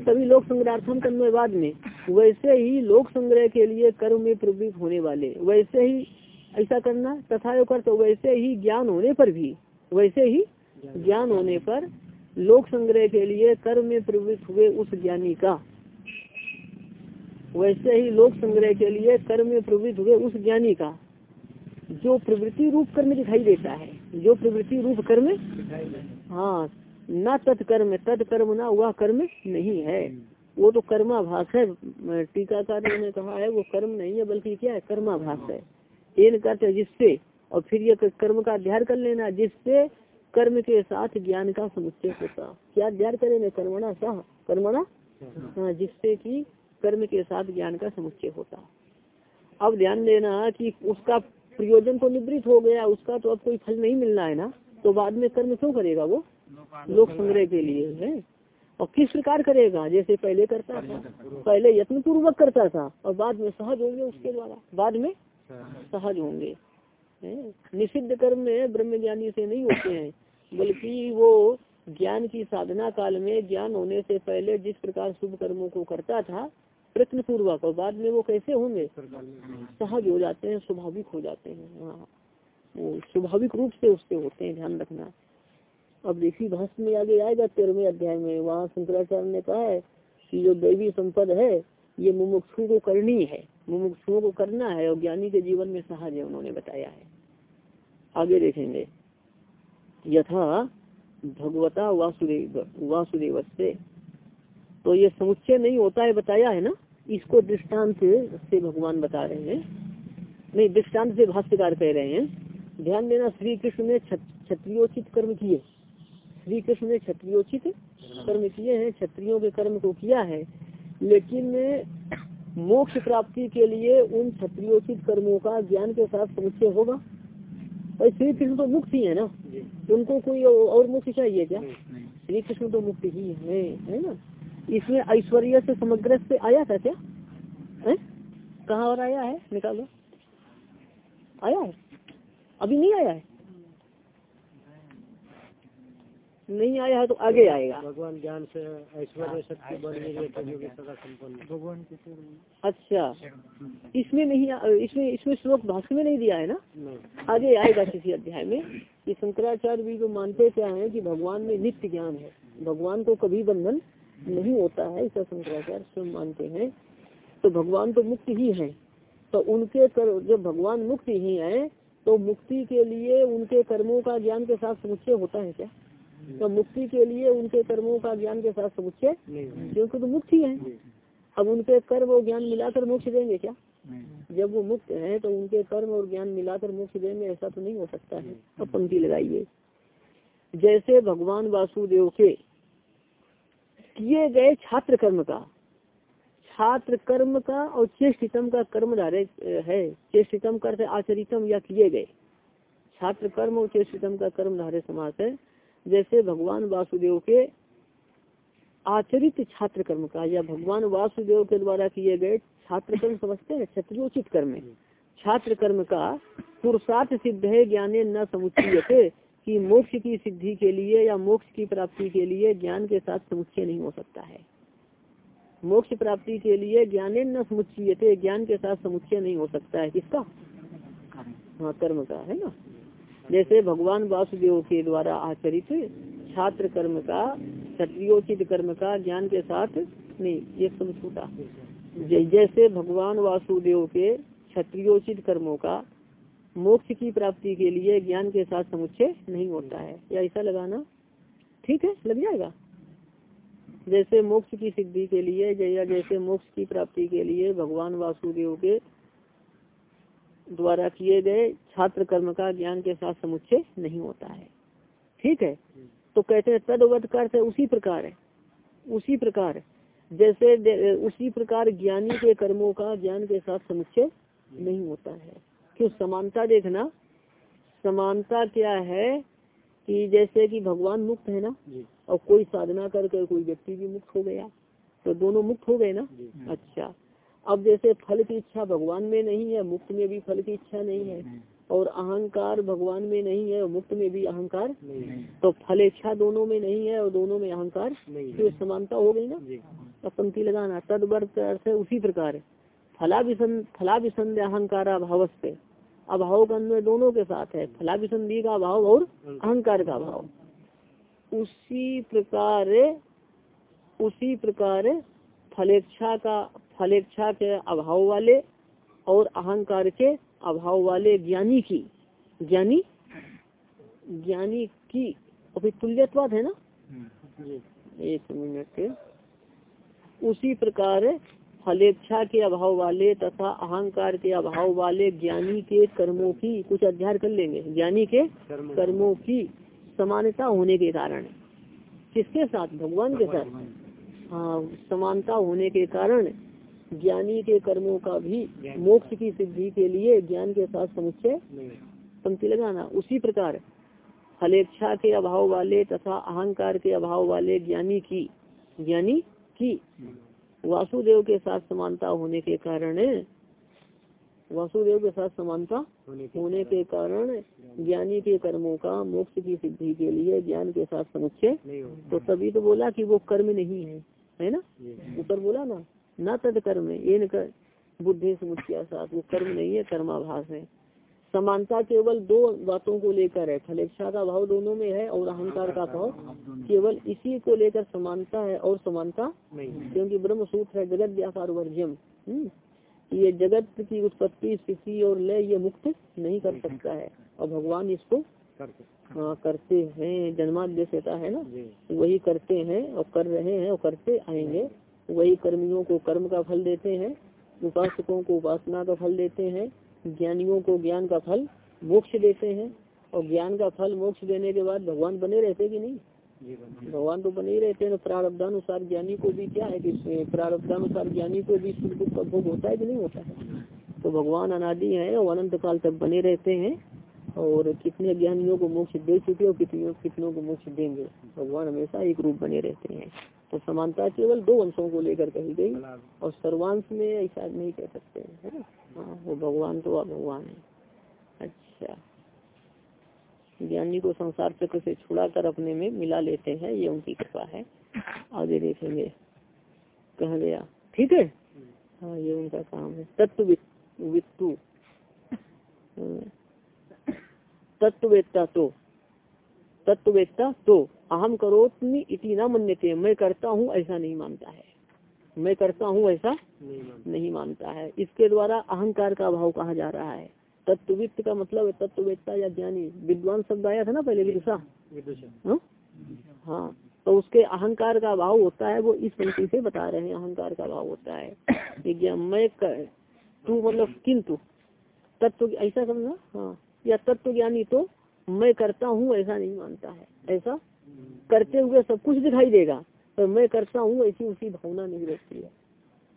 A: तभी लोक संग्रहार्थम कर्म बाद में। वैसे ही लोक संग्रह के लिए कर्म में प्रवृत्त होने वाले, वैसे ही ऐसा करना, तथा यो कर तो वैसे ही ज्ञान होने पर भी, वैसे ही ज्ञान होने पर लोक संग्रह के लिए कर्म में प्रवृत्त हुए उस ज्ञानी का। वैसे ही लोक संग्रह के लिए कर्म में प्रवृत्त हुए उस ज्ञानी का, जो प्रवृत्ति रूप कर्म दिखाई देता है। जो प्रवृत्ति रूप कर्म हाँ न तत्कर्म तत्कर्म ना वह कर्म नहीं है। वो तो कर्माभास है। टीकाकार ने कहा है, वो कर्म नहीं है, बल्कि क्या है? कर्माभास है। इन करते जिससे, और फिर ये कर्म का अध्ययन कर लेना, जिससे कर्म के साथ ज्ञान का समुच्चय होता। क्या अध्ययन करेंगे कर्मणा सह कर्मणा? हाँ जिससे कि कर्म के साथ ज्ञान का समुच्चय होता। अब ध्यान देना कि उसका प्रयोजन तो निवृत्त हो गया, उसका तो अब कोई फल नहीं मिलना है ना तो बाद में कर्म क्यों करेगा वो? लोक संग्रह के लिए है। और किस प्रकार करेगा? जैसे पहले करता था, पहले यत्न पूर्वक करता था, और बाद में सहज हो गया उसके द्वारा। बाद में? सहज होंगे। निषिद्ध कर्म में ब्रह्म ज्ञानी से नहीं होते हैं, बल्कि वो ज्ञान की साधना काल में ज्ञान होने से पहले जिस प्रकार शुभ कर्मों को करता था प्रयत्न पूर्वक और बाद में वो कैसे होंगे? सहज हो जाते हैं, स्वाभाविक हो जाते हैं। हाँ। वो स्वाभाविक रूप से उससे होते हैं, ध्यान रखना। अब देखिए भाष्य में आगे आएगा, तेरहवें अध्याय में। वहाँ शंकराचार्य ने कहा है कि जो दैवी संपद है, ये मुमुक्षु को करनी है। मुमुक्षुओं को करना है और ज्ञानी के जीवन में सहज है, उन्होंने बताया है। आगे देखेंगे। यथा भगवता वासुदेव वासुदेव से तो ये समुच्चय नहीं होता है, बताया है ना? इसको दृष्टांत से भगवान बता रहे हैं। नहीं, दृष्टांत से भाष्यकार कह रहे हैं। ध्यान देना श्री कृष्ण ने क्षत्रियोचित कर्म किए। श्री कृष्ण ने क्षत्रियोचित कर्म किए हैं क्षत्रियों के कर्म को किया है। लेकिन मोक्ष प्राप्ति के लिए उन क्षत्रियोचित कर्मों का ज्ञान के साथ समुच्चय होगा? और श्री कृष्ण तो मुक्त ही है ना उनको कोई और मुक्ति चाहिए क्या? श्री कृष्ण तो मुक्त ही है है ना? इसमें ऐश्वर्य से समग्र से आया था क्या? है? कहाँ और आया है? निकालो। आया है? अभी नहीं आया है? नहीं आया है तो आगे आएगा।
B: भगवान ज्ञान से ऐश्वर्य शक्ति बन गई सदा संपन्न भगवान
A: अच्छा। इसमें नहीं इसमें इसमें श्लोक भाष्य में नहीं दिया है ना? आगे आएगा किसी अध्याय में कि शंकराचार्य भी जो मानते क्या है कि भगवान में नित्य ज्ञान है। भगवान को कभी बंधन नहीं होता है ऐसा शंकराचार्य स्वयं मानते हैं। तो भगवान तो मुक्त ही है। तो उनके कर जब भगवान मुक्त ही है तो मुक्ति के लिए उनके कर्मों का ज्ञान के साथ समुच्चय होता है क्या? तो मुक्ति के लिए उनके कर्मों का ज्ञान के साथ समुच्चय क्योंकि तो मुक्त ही। है अब उनके कर्म और ज्ञान मिलाकर मोक्ष देंगे क्या? जब वो मुक्त है तो उनके कर्म और ज्ञान मिलाकर मोक्ष देंगे ऐसा तो नहीं हो सकता है। अब पंक्ति लगाइए। जैसे भगवान वासुदेव के किए गए छात्र कर्म का छात्र कर्म का और चेष्टितम का कर्म धारे है। चेष्टितम कर आचरितम या किए गए। छात्र कर्म और चेष्टितम का कर्म धारे समास है। जैसे भगवान वासुदेव के आचरित छात्र कर्म का, या भगवान वासुदेव के द्वारा किए गए छात्र कर्म समझते हैं क्षत्रियोचित कर्म छात्र कर्म का पुरुषार्थ सिद्ध है, ज्ञाने न समुच्चय कि मोक्ष की सिद्धि के लिए या मोक्ष की प्राप्ति के लिए ज्ञान के साथ समुच्चय नहीं हो सकता है। मोक्ष प्राप्ति के लिए ज्ञाने न समुच्चय ज्ञान के साथ समुच्चय नहीं हो सकता है। किसका? हाँ कर्म का, है ना? जैसे भगवान वासुदेव के द्वारा आचरित छात्र कर्म का, क्षत्रियोचित कर्म का ज्ञान के साथ नहीं, ये सब छूटा। जैसे भगवान वासुदेव के क्षत्रियोचित कर्मों का मोक्ष की प्राप्ति के लिए ज्ञान के साथ समुच्चय नहीं होता है। या ऐसा लगाना? ठीक है, लग जाएगा। जैसे मोक्ष की सिद्धि के लिए या जैसे मोक्ष की प्राप्ति के लिए भगवान वासुदेव के द्वारा किए गए छात्र कर्म का ज्ञान के साथ समुच्चय नहीं होता है। ठीक है? तो कहते हैं तदवत अर्थ उसी प्रकार है। उसी प्रकार जैसे उसी प्रकार ज्ञानी के कर्मों का ज्ञान के साथ समुच्चय नहीं होता है। क्यों? समानता देखना। समानता क्या है कि जैसे कि भगवान मुक्त है ना और कोई साधना करके कोई व्यक्ति भी मुक्त हो गया तो दोनों मुक्त हो गए ना? अच्छा। अब जैसे फल की इच्छा भगवान में नहीं है मुक्त में भी फल की इच्छा नहीं है और अहंकार भगवान में नहीं है और मुक्त में भी अहंकार तो फल इच्छा दोनों में नहीं है और दोनों में अहंकार तो समानता हो गई ना? अब पंक्ति लगाना तदवर्त अर्थ है उसी प्रकार फला फलाभिसंध अहंकार अभाव से अभाव का अन्वय दोनों के साथ है फलाभिसंधि का अभाव और अहंकार का अभाव। उसी प्रकार उसी प्रकार फलेच्छा का फलेच्छा के अभाव वाले और अहंकार के अभाव वाले ज्ञानी की ज्ञानी ज्ञानी की अभी तुल्यत्वाद है ना? एक मिनट उसी प्रकार फलेच्छा के अभाव वाले तथा अहंकार के अभाव वाले ज्ञानी के कर्मों की कुछ अध्ययन कर लेंगे। ज्ञानी के कर्मों की। समानता होने के कारण। किसके साथ? भगवान के साथ। हाँ समानता होने के कारण ज्ञानी के कर्मों का भी मोक्ष की सिद्धि के लिए ज्ञान के साथ समुच्चय पंक्ति लगाना। उसी प्रकार फलेच्छा के अभाव वाले तथा अहंकार के अभाव वाले ज्ञानी की ज्ञानी की वासुदेव के साथ समानता होने के कारण वासुदेव के साथ समानता होने के कारण। ज्ञानी के कर्मों का मोक्ष की सिद्धि के लिए ज्ञान के साथ समुच्चय। तो तभी तो बोला कि वो कर्म नहीं है है ना? ऊपर बोला ना? न तद कर्म ये न कर बुद्धि समुच्चय साथ वो कर्म नहीं है कर्माभास है। समानता केवल दो बातों को लेकर है फलेक्षा का भाव दोनों में है और अहंकार का भाव केवल इसी को लेकर समानता है और समानता नहीं क्योंकि ब्रह्म सूत्र है जगत व्यापार वर्जम ये जगत की उत्पत्ति स्थिति और लय ये मुक्त नहीं कर सकता है। और भगवान इसको हाँ। करते हैं जन्माद्यता है ना? वही करते हैं और कर रहे हैं और करते आएँगे। वही कर्मियों को कर्म का फल देते हैं, उपासकों को उपासना का फल देते हैं, ज्ञानियों को ज्ञान का फल मोक्ष देते हैं। और ज्ञान का फल मोक्ष देने के बाद भगवान बने रहते कि नहीं? भगवान तो बने ही रहते हैं। प्रारब्धानुसार ज्ञानी को भी क्या है कि प्रारब्धानुसार ज्ञानी को भी सुख दुख का भोग होता है कि नहीं होता है? तो भगवान अनादि है और अनंत काल तक बने रहते हैं। और कितने ज्ञानियों को मोक्ष दे चुके और कितने कितनों को मोक्ष देंगे। भगवान हमेशा एक रूप बने रहते हैं। तो समानता केवल दो अंशों को लेकर कही गई और सर्वांश में ऐसा नहीं कह सकते है हाँ वो भगवान तो भगवान है। अच्छा। ज्ञानी को संसार चक्र से छुड़ा कर अपने में मिला लेते हैं, ये उनकी कृपा है। आगे देखेंगे। कहा गया, ठीक है? हाँ ये उनका काम है। तत्व वित्तु तत्ववेत्ता तो। तत्ववेत्ता तो। अहम करोत्मी इति न मन्यते। मैं करता हूँ ऐसा नहीं मानता है। मैं करता हूँ ऐसा नहीं, नहीं मानता है। इसके द्वारा अहंकार का भाव कहा जा रहा है? तत्वित्त का मतलब है तत्ववेत्ता या ज्ञानी। विद्वान शब्द आया था ना पहले विदुषा। हाँ? हाँ। तो उसके अहंकार का भाव होता है वो इस पंक्ति से बता रहे हैं। अहंकार का भाव होता है। मैं तू मतलब किंतु। तत्व ऐसा समझना? हाँ। या तत्व ज्ञानी तो मैं करता हूँ ऐसा नहीं मानता है। ऐसा करते हुए सब कुछ दिखाई देगा, पर मैं करता हूँ ऐसी उसी भावना नहीं रहती है।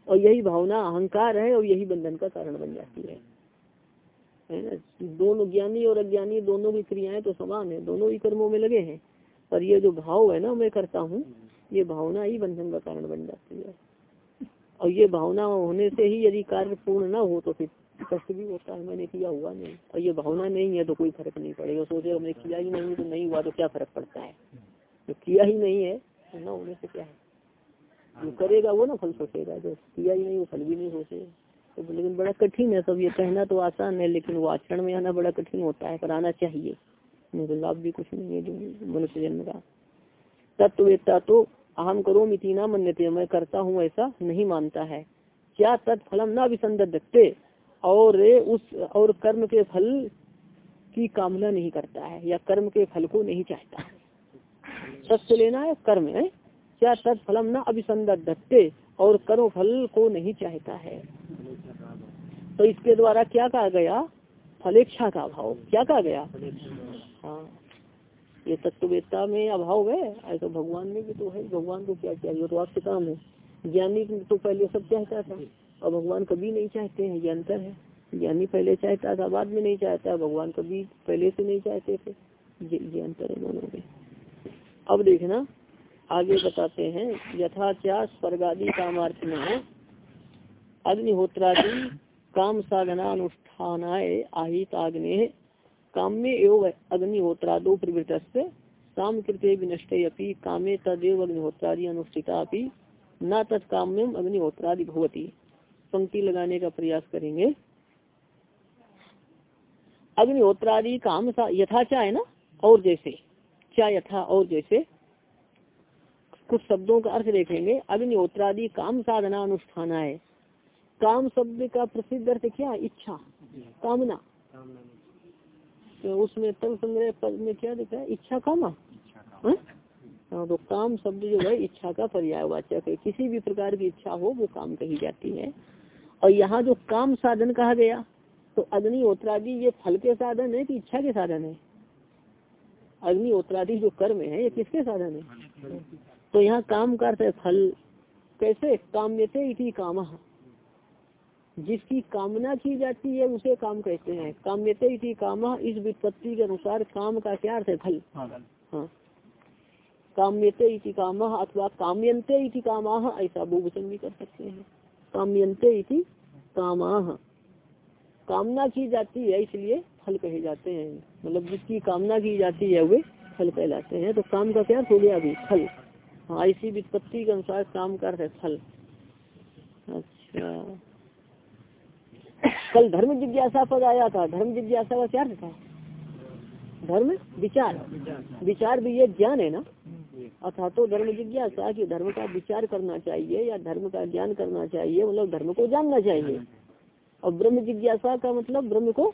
A: और यही भावना अहंकार है और यही बंधन का कारण बन जाती है। है ना? दोनों ज्ञानी और अज्ञानी, दोनों की क्रियाएँ तो समान है, दोनों ही कर्मों में लगे हैं। पर ये जो भाव है ना, मैं करता हूँ, ये भावना ही बंधन का कारण बन जाती है। और ये भावना होने से ही यदि कार्य पूर्ण ना हो तो फिर कष्ट भी होता है, मैंने किया हुआ नहीं। और ये भावना नहीं है तो कोई फ़र्क नहीं पड़ेगा। सोचे हमने किया ही नहीं तो नहीं हुआ तो क्या फ़र्क पड़ता है? जो किया ही नहीं है तो न होने से क्या है? जो करेगा वो ना फल सोचेगा। जो किया ही नहीं, वो फल भी नहीं सोचेगा तो लेकिन बड़ा कठिन है सब ये। कहना तो आसान है, लेकिन वो आचरण में आना बड़ा कठिन होता है पर आना चाहिए। नहीं तो लाभ भी कुछ नहीं है जो मनुष्य जन्म का। तत्ववेत्ता तो अहम करो मिति ना मन्यते। मैं करता हूँ ऐसा नहीं मानता है। क्या तत्फलम न विसंदते और उस, और कर्म के फल की कामना नहीं करता है, या कर्म के फल को नहीं चाहता सत्य लेना है कर्म, है? क्या तत्फलम न अभिसंदते और कर्म फल को नहीं चाहता है। तो इसके द्वारा क्या कहा गया? फलेच्छा का अभाव। क्या कहा गया? हाँ। ये तत्ववेत्ता में अभाव है? ऐसा भगवान में भी तो है। भगवान को क्या चाहिए? तो आपसे काम है। ज्ञानी तो पहले सब चाहता था। और भगवान कभी नहीं चाहते हैं, ये अंतर है। ज्ञानी पहले चाहता था, बाद में नहीं चाहता, भगवान कभी पहले से नहीं चाहते थे। ये अंतर है दोनों में। अब देखना, आगे बताते हैं, यथाचार स्वर्गादि कामार्थ में अग्निहोत्रादि काम साधना अनुष्ठान आहित आग्ने काम्य एवं अग्निहोत्रादो प्रवृत काम कृत्य विनष्टे अपनी कामे तदेव अग्निहोत्रादि अनुष्ठिता न तत्काम्यम अग्निहोत्रादि भवती। पंक्ति लगाने का प्रयास करेंगे। अग्निहोत्रादि काम यथा क्या है ना? और जैसे। क्या यथा और जैसे। कुछ शब्दों का अर्थ देखेंगे। अग्निहोत्रादि काम साधना अनुष्ठान है काम शब्द का प्रसिद्ध अर्थ क्या? इच्छा। कामना। तो उसमें तल संग्रह पद में क्या दिखा है? इच्छा कामा हाँ? हाँ तो काम शब्द जो है, इच्छा का पर्यायवाचक है। किसी भी प्रकार की इच्छा हो, वो काम कही जाती है। और यहाँ जो काम साधन कहा गया तो अग्निहोत्रादि ये फल के साधन है कि इच्छा के साधन है? अग्निहोत्रादि जो कर्म है, ये किसके साधन है? तो यहाँ काम करते फल। कैसे? काम्यते इति काम। जिसकी कामना की जाती है, उसे काम कहते हैं। काम्यते इति काम, इस विपत्ति के अनुसार काम का क्या अर्थ है? फल। हाँ। काम्यते इति काम अथवा काम्यंते इति काम, ऐसा बहुवचन भी कर सकते हैं। काम्यंते इति काम। कामना की जाती है इसलिए फल कहे जाते हैं। मतलब जिसकी कामना की जाती है वे फल कहलाते हैं। तो काम का क्या हो गया अभी? फल। हाँ इसी विपत्ति के अनुसार काम कर रहे फल। अच्छा। कल धर्म जिज्ञासा पद आया था। धर्म जिज्ञासा का क्या था? धर्म? विचार। विचार भी ये ज्ञान है ना? अथा तो धर्म जिज्ञासा कि धर्म का विचार करना चाहिए या धर्म का ज्ञान करना चाहिए मतलब धर्म को जानना चाहिए। और ब्रह्म जिज्ञासा का मतलब ब्रह्म को,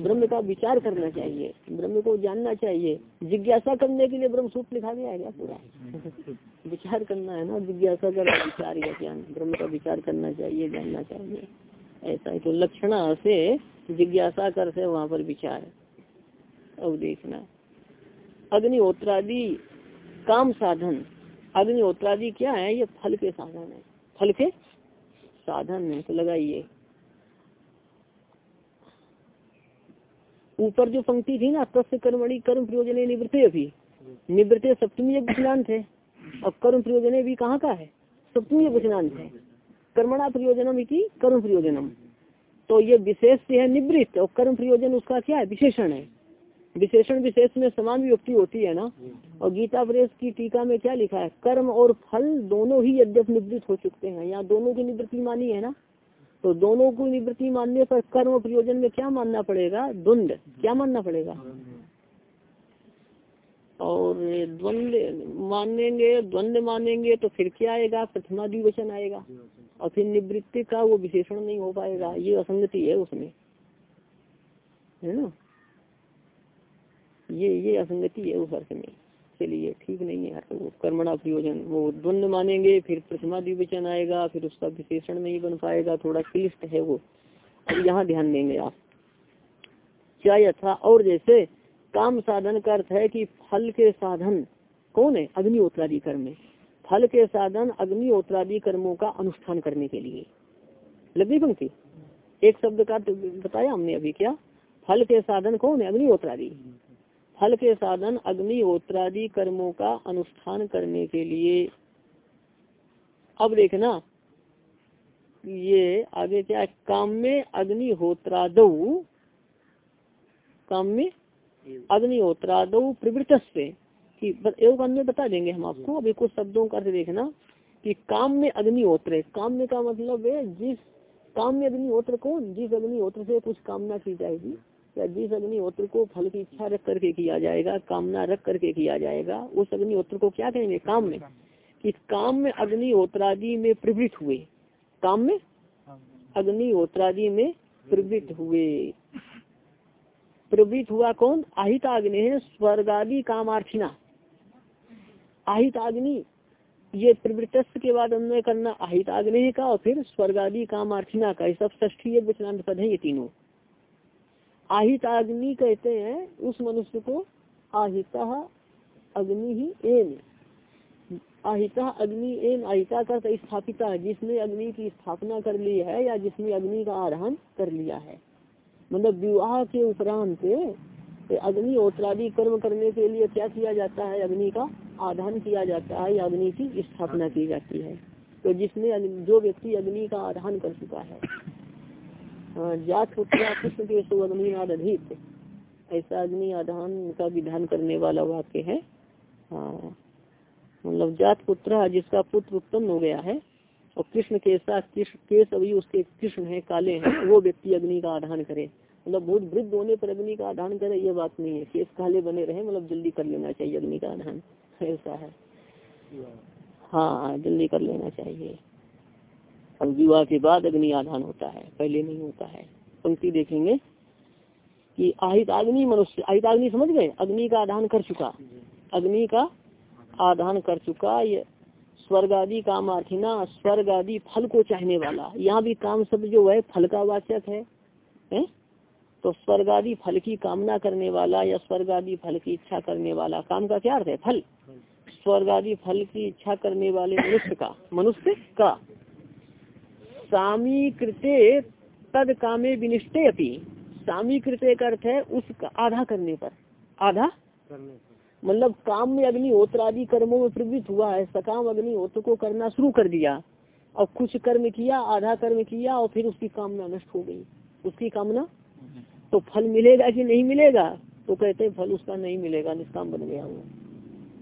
A: ब्रह्म का विचार करना चाहिए, ब्रह्म को जानना चाहिए। जिज्ञासा करने के लिए ब्रह्म सूत्र लिखा गया है क्या पूरा? विचार करना है ना, जिज्ञासा का विचार या ज्ञान। ब्रह्म का विचार करना चाहिए, जानना चाहिए। ऐसा है तो लक्षणा से जिज्ञासा कर से वहाँ पर विचार। अब देखना। अग्निहोत्रादि काम साधन। अग्निहोत्रादि क्या है? ये फल के साधन है। फल के साधन है तो लगाइए। ऊपर जो पंक्ति थी ना, तस्य कर्मणी, कर्म प्रयोजन निवृत्ते अभी। निवृत्ते सप्तमी वचनांत है। और कर्म प्रयोजन भी कहाँ का है? सप्तमी वचनांत है। कर्मणा प्रयोजनम इति कर्म प्रयोजनम। तो ये विशेष है निवृत्त, और कर्म प्रयोजन उसका क्या है? विशेषण है। विशेषण विशेष में समान व्यक्ति होती है ना? और गीता प्रेस की टीका में क्या लिखा है? कर्म और फल दोनों ही यद्यप निवृत्त हो चुके हैं। यहाँ दोनों की निवृत्ति मानी है ना? तो दोनों को निवृत्ति मानने पर कर्म प्रयोजन में क्या मानना पड़ेगा? द्वंद। क्या मानना पड़ेगा? और द्वंद मानेंगे द्वंद मानेंगे तो फिर क्या आएगा? प्रथमा द्विवचन आएगा। और फिर निवृत्ति का वो विशेषण नहीं हो पाएगा। ये असंगति है उसमें। है ना? ये ये असंगति है उस अर्थ में। चलिए, ठीक नहीं है वो कर्मणा प्रयोजन, वो द्वंद मानेंगे, फिर प्रथमा द्विवचन आएगा, फिर उसका विशेषण नहीं बन पाएगा, थोड़ा क्लिष्ट है वो। अब यहाँ ध्यान देंगे आप। क्या यथा और जैसे काम साधन का अर्थ है कि फल के साधन, कौन है? अग्निहोत्रादि कर्म फल के साधन अग्निहोत्रादि कर्मों का अनुष्ठान करने के लिए। लगी पंक्ति? एक शब्द का बताया हमने अभी क्या? फल के साधन कौन है? अग्निहोत्रादि फल के साधन अग्निहोत्रादि कर्मों का अनुष्ठान करने के लिए। अब देखना, ये आगे क्या है? काम में अग्निहोत्राद काम में अग्निहोत्राद प्रवृत से कि एक अन्य बता देंगे हम आपको। अभी कुछ शब्दों का देखना कि काम में अग्निहोत्र काम में का मतलब है जिस काम में अग्निहोत्र कौन? जिस अग्निहोत्र से कुछ कामना की जाएगी। जिस अग्निहोत्र को फल की इच्छा रख करके किया जाएगा, कामना रख करके किया जाएगा। उस अग्निहोत्र को क्या कहेंगे? काम में। कि काम में अग्निहोत्रादि में प्रवृत्त हुए। काम में? अग्निहोत्रादि में प्रवृत्त हुए। प्रवृत्त हुआ कौन? आहिताग्नि है स्वर्ग स्वर्गादि कामार्थिना। आहिताग्नि, ये प्रवृत्त के बाद अन्वय करना आहिताग्नि का, और फिर स्वर्गादि कामार्थिना का। सब ष्ठी वचनांत पद है ये तीनों। आहिताग्नि कहते हैं, उस मनुष्य को आहिता अग्नि ही एन। आहिता अग्नि एन, आहिता का स्थापिता जिसने अग्नि की स्थापना कर ली है या जिसने अग्नि का आरहन कर लिया है। मतलब विवाह के उपरांत अग्नि उत्तरादि कर्म करने के लिए क्या किया जाता है? अग्नि का आधान किया जाता है या अग्नि की स्थापना की जाती है। तो जिसने जो व्यक्ति अग्नि का आधान कर चुका है जात पुत्र कृष्ण के ऐसा अग्नि आधान का विधान करने वाला वाक्य है। हाँ मतलब जात पुत्र, जिसका पुत्र उत्पन्न हो गया है, और कृष्ण के साथ, कृष्ण के सभी उसके कृष्ण है, काले हैं, वो व्यक्ति अग्नि का आधान करे। मतलब बहुत वृद्ध होने पर अग्नि का आधान करे, ये बात नहीं है केस काले बने रहे मतलब जल्दी कर लेना चाहिए अग्नि का आधान। ऐसा है। हाँ जल्दी कर लेना चाहिए। और विवाह के बाद अग्नि आधान होता है पहले नहीं होता है। पंक्ति देखेंगे कि आहिताग्नि मनुष्य आहिताग्नि समझ गए? अग्नि का आधान कर चुका। अग्नि का आधान कर चुका ये स्वर्ग आदि काम कामार्थिना स्वर्ग आदि फल को चाहने वाला। यहाँ भी काम शब्द जो है फल का वाचक है, है? तो स्वर्ग आदि फल की कामना करने वाला या स्वर्ग आदि फल की इच्छा करने वाला काम का क्या अर्थ है? फल। स्वर्ग आदि फल की इच्छा करने वाले मनुष्य का मनुष्य का। सामी कृत्य तद कामे विनिष्टे अपनी सामी कृत्य का अर्थ है उस आधा करने पर। आधा? करने मतलब काम में अग्निहोत्र आदि कर्मों में प्रवृत्त हुआ है सकाम अग्निहोत्र को करना शुरू कर दिया और कुछ कर्म किया आधा कर्म किया और फिर उसकी कामना नष्ट हो गई। उसकी कामना? तो फल मिलेगा कि नहीं मिलेगा? तो कहते फल उसका नहीं मिलेगा निष्काम बन गया वो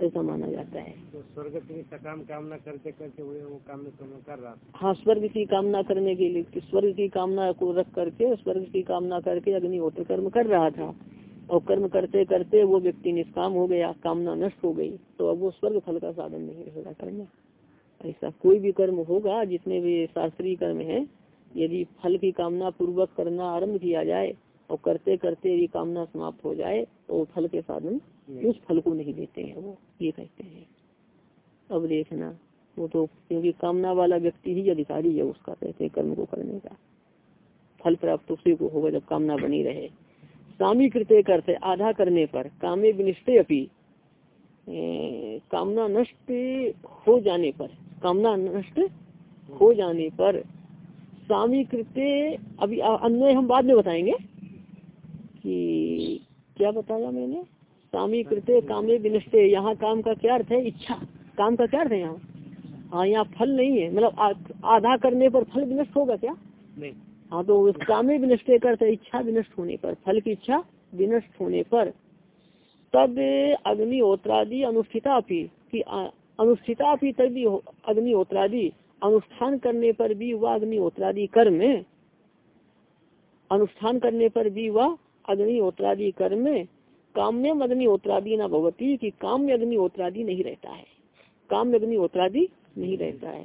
A: ऐसा माना जाता है।
B: तो स्वर्ग की सकाम कामना करते करते हुए वो काम कर रहा
A: हाँ स्वर्ग की कामना करने के लिए स्वर्ग की कामना को रख करके स्वर्ग की कामना करके अग्निहोत्र कर्म कर रहा था। और कर्म करते करते वो व्यक्ति निष्काम हो गया कामना नष्ट हो गई। तो अब वो स्वर्ग फल का साधन नहीं रहेगा कर्म ऐसा कोई भी कर्म होगा जितने भी शास्त्रीय कर्म है यदि फल की कामना पूर्वक करना आरंभ किया जाए और करते करते यदि कामना समाप्त हो जाए तो फल के साधन उस फल को नहीं देते हैं वो ये कहते हैं। अब देखना वो तो क्योंकि कामना वाला व्यक्ति ही अधिकारी है उसका कहते हैं कर्म को करने का। फल प्राप्त उसी को होगा जब कामना बनी रहे। सामी कृत्य करते आधा करने पर कामे विनिष्ठे अपनी कामना नष्ट हो जाने पर कामना नष्ट हो जाने पर सामी कृत्य अभी अन्वय हम बाद में बताएँगे। कि क्या बताया मैंने? कामी कृत्य कामे विनष्टे। यहाँ काम का क्या अर्थ है? इच्छा। काम का क्या अर्थ है यहाँ? हाँ यहाँ फल नहीं है। मतलब आधा करने पर फल विनष्ट होगा क्या? नहीं। हाँ तो कामे विनष्ट करते इच्छा विनष्ट होने पर। फल की इच्छा विनष्ट होने पर। तब अग्निहोत्रादि अनुष्ठिता भी की अनुष्ठिता भी तब अग्निहोत्रादि अनुष्ठान करने पर भी वह अग्निहोत्रादि कर्म। अनुष्ठान करने पर भी वह अग्निहोत्रादि कर्म काम्यम अग्निहोत्रादि न भगवती की काम्य अग्निहोत्रादि नहीं रहता है। काम्य अग्निहोत्रादि नहीं रहता है।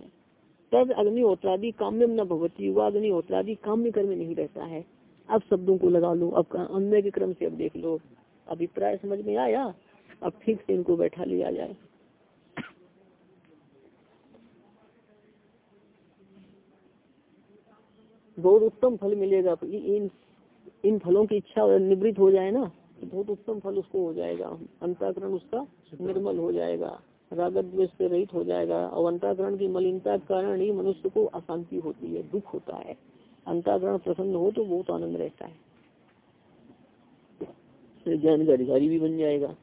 A: तब अग्निहोत्रादि काम्यम न भगवती वह अग्निहोत्रादि काम्य कर्म नहीं रहता है। अब शब्दों को लगा लो, अब अन्य के क्रम से अब देख लो। अभिप्राय समझ में आया? अब ठीक से इनको बैठा लिया जाए। बहुत उत्तम फल मिलेगा। इन इन फलों की इच्छा निवृत्त हो जाए ना तो बहुत उत्तम फल उसको हो जाएगा। अंताकरण उसका निर्मल हो जाएगा। रागत द्वेष से रहित हो जाएगा। और अंताकरण की मलिनता कारण ही मनुष्य को अशांति होती है, दुख होता है। अंताकरण प्रसन्न हो तो बहुत आनंद रहता है। ज्ञान का अधिकारी भी बन जाएगा।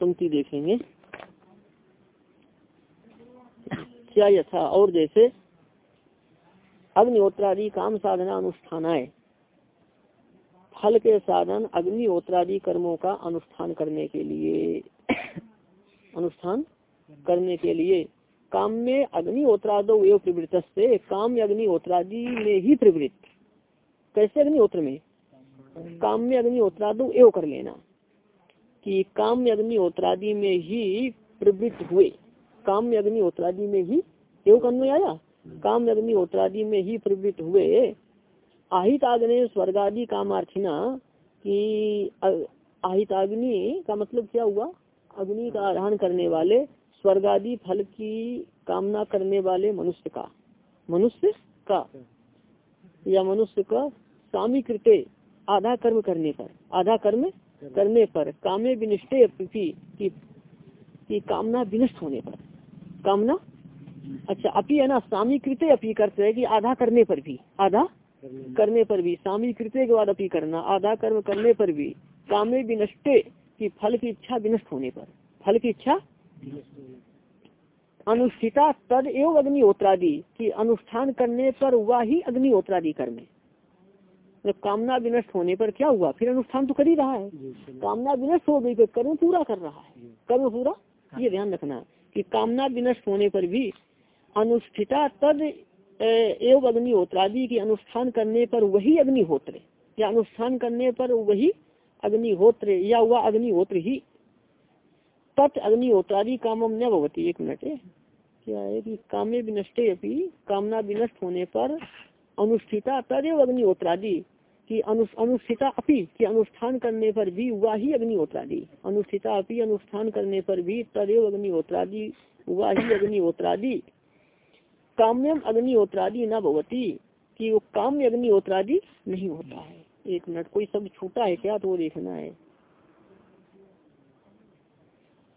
A: पंक्ति देखेंगे। क्या यथा और जैसे अग्निहोत्रादि काम साधना अनुष्ठान फल के साधन अग्निहोत्रादि कर्मों का अनुष्ठान करने के लिए। अनुष्ठान करने के लिए। काम में अग्निहोत्रादो एवं प्रवृत्त से काम अग्निहोत्रादि में ही प्रवृत्त। कैसे अग्निहोत्र में? काम में अग्निहोत्रादि एवं कर लेना। कि काम अग्निहोत्रादि में ही प्रवृत्त हुए। काम अग्निहोत्रादि में ही एवं अन्वय आया। काम अग्निहोत्रादि में ही प्रवृत्त हुए। आहित आग्नि स्वर्गादि कामार्थिना कि आहिताग्नि का मतलब क्या हुआ? अग्नि का आधान करने वाले स्वर्गादि फल की कामना करने वाले मनुष्य का। मनुष्य का। या मनुष्य का स्वामी कृत्य आधा कर्म करने पर। आधा कर्म करने पर। कामे विनिष्टे की, की कामना विनष्ट होने पर। कामना अच्छा अपी है ना स्वामी कृत्य अपी करते है कि आधा करने पर भी, आधा करने पर भी स्वामी कृत्य के बाद अपी करना, आधा कर्म करने पर भी, कामे विनष्टे की फल की इच्छा विनष्ट होने पर, फल की इच्छा अनुष्ठिता तद एवं अग्निहोत्रादि, की अनुष्ठान करने पर वह ही अग्निहोत्रादि कर्म जब कामना विनष्ट होने पर क्या हुआ? फिर अनुष्ठान तो कर ही रहा है। कामना विनष्ट हो गई तो कर्म पूरा कर रहा है। कर्म पूरा? ये ध्यान रखना कि कामना विनष्ट होने पर भी अनुष्ठिता तद एवं अग्निहोत्रादि की अनुष्ठान करने पर वही अग्निहोत्र या अनुष्ठान करने पर वही अग्निहोत्र या वह अग्निहोत्र ही। तत् अग्निहोत्रादि कामम न भवती, एक मिनट क्या है कि काम्य विनष्टे अपनी कामना विनष्ट होने पर अनुष्ठिता तदेव अग्निहोत्रादि, की अनुष्ठिता अपी, की अनुष्ठान करने पर भी वह ही अग्निहोत्रादि। अनुष्ठिता अपी, अनुष्ठान करने पर भी तदेव अग्निहोत्रादि, वह अग्निहोत्रादि। काम्यम अग्निहोत्रादि न भवती, कि वो काम्य अग्निहोत्रादि नहीं होता है। एक मिनट, कोई शब्द छूटा है क्या? तो वो देखना है।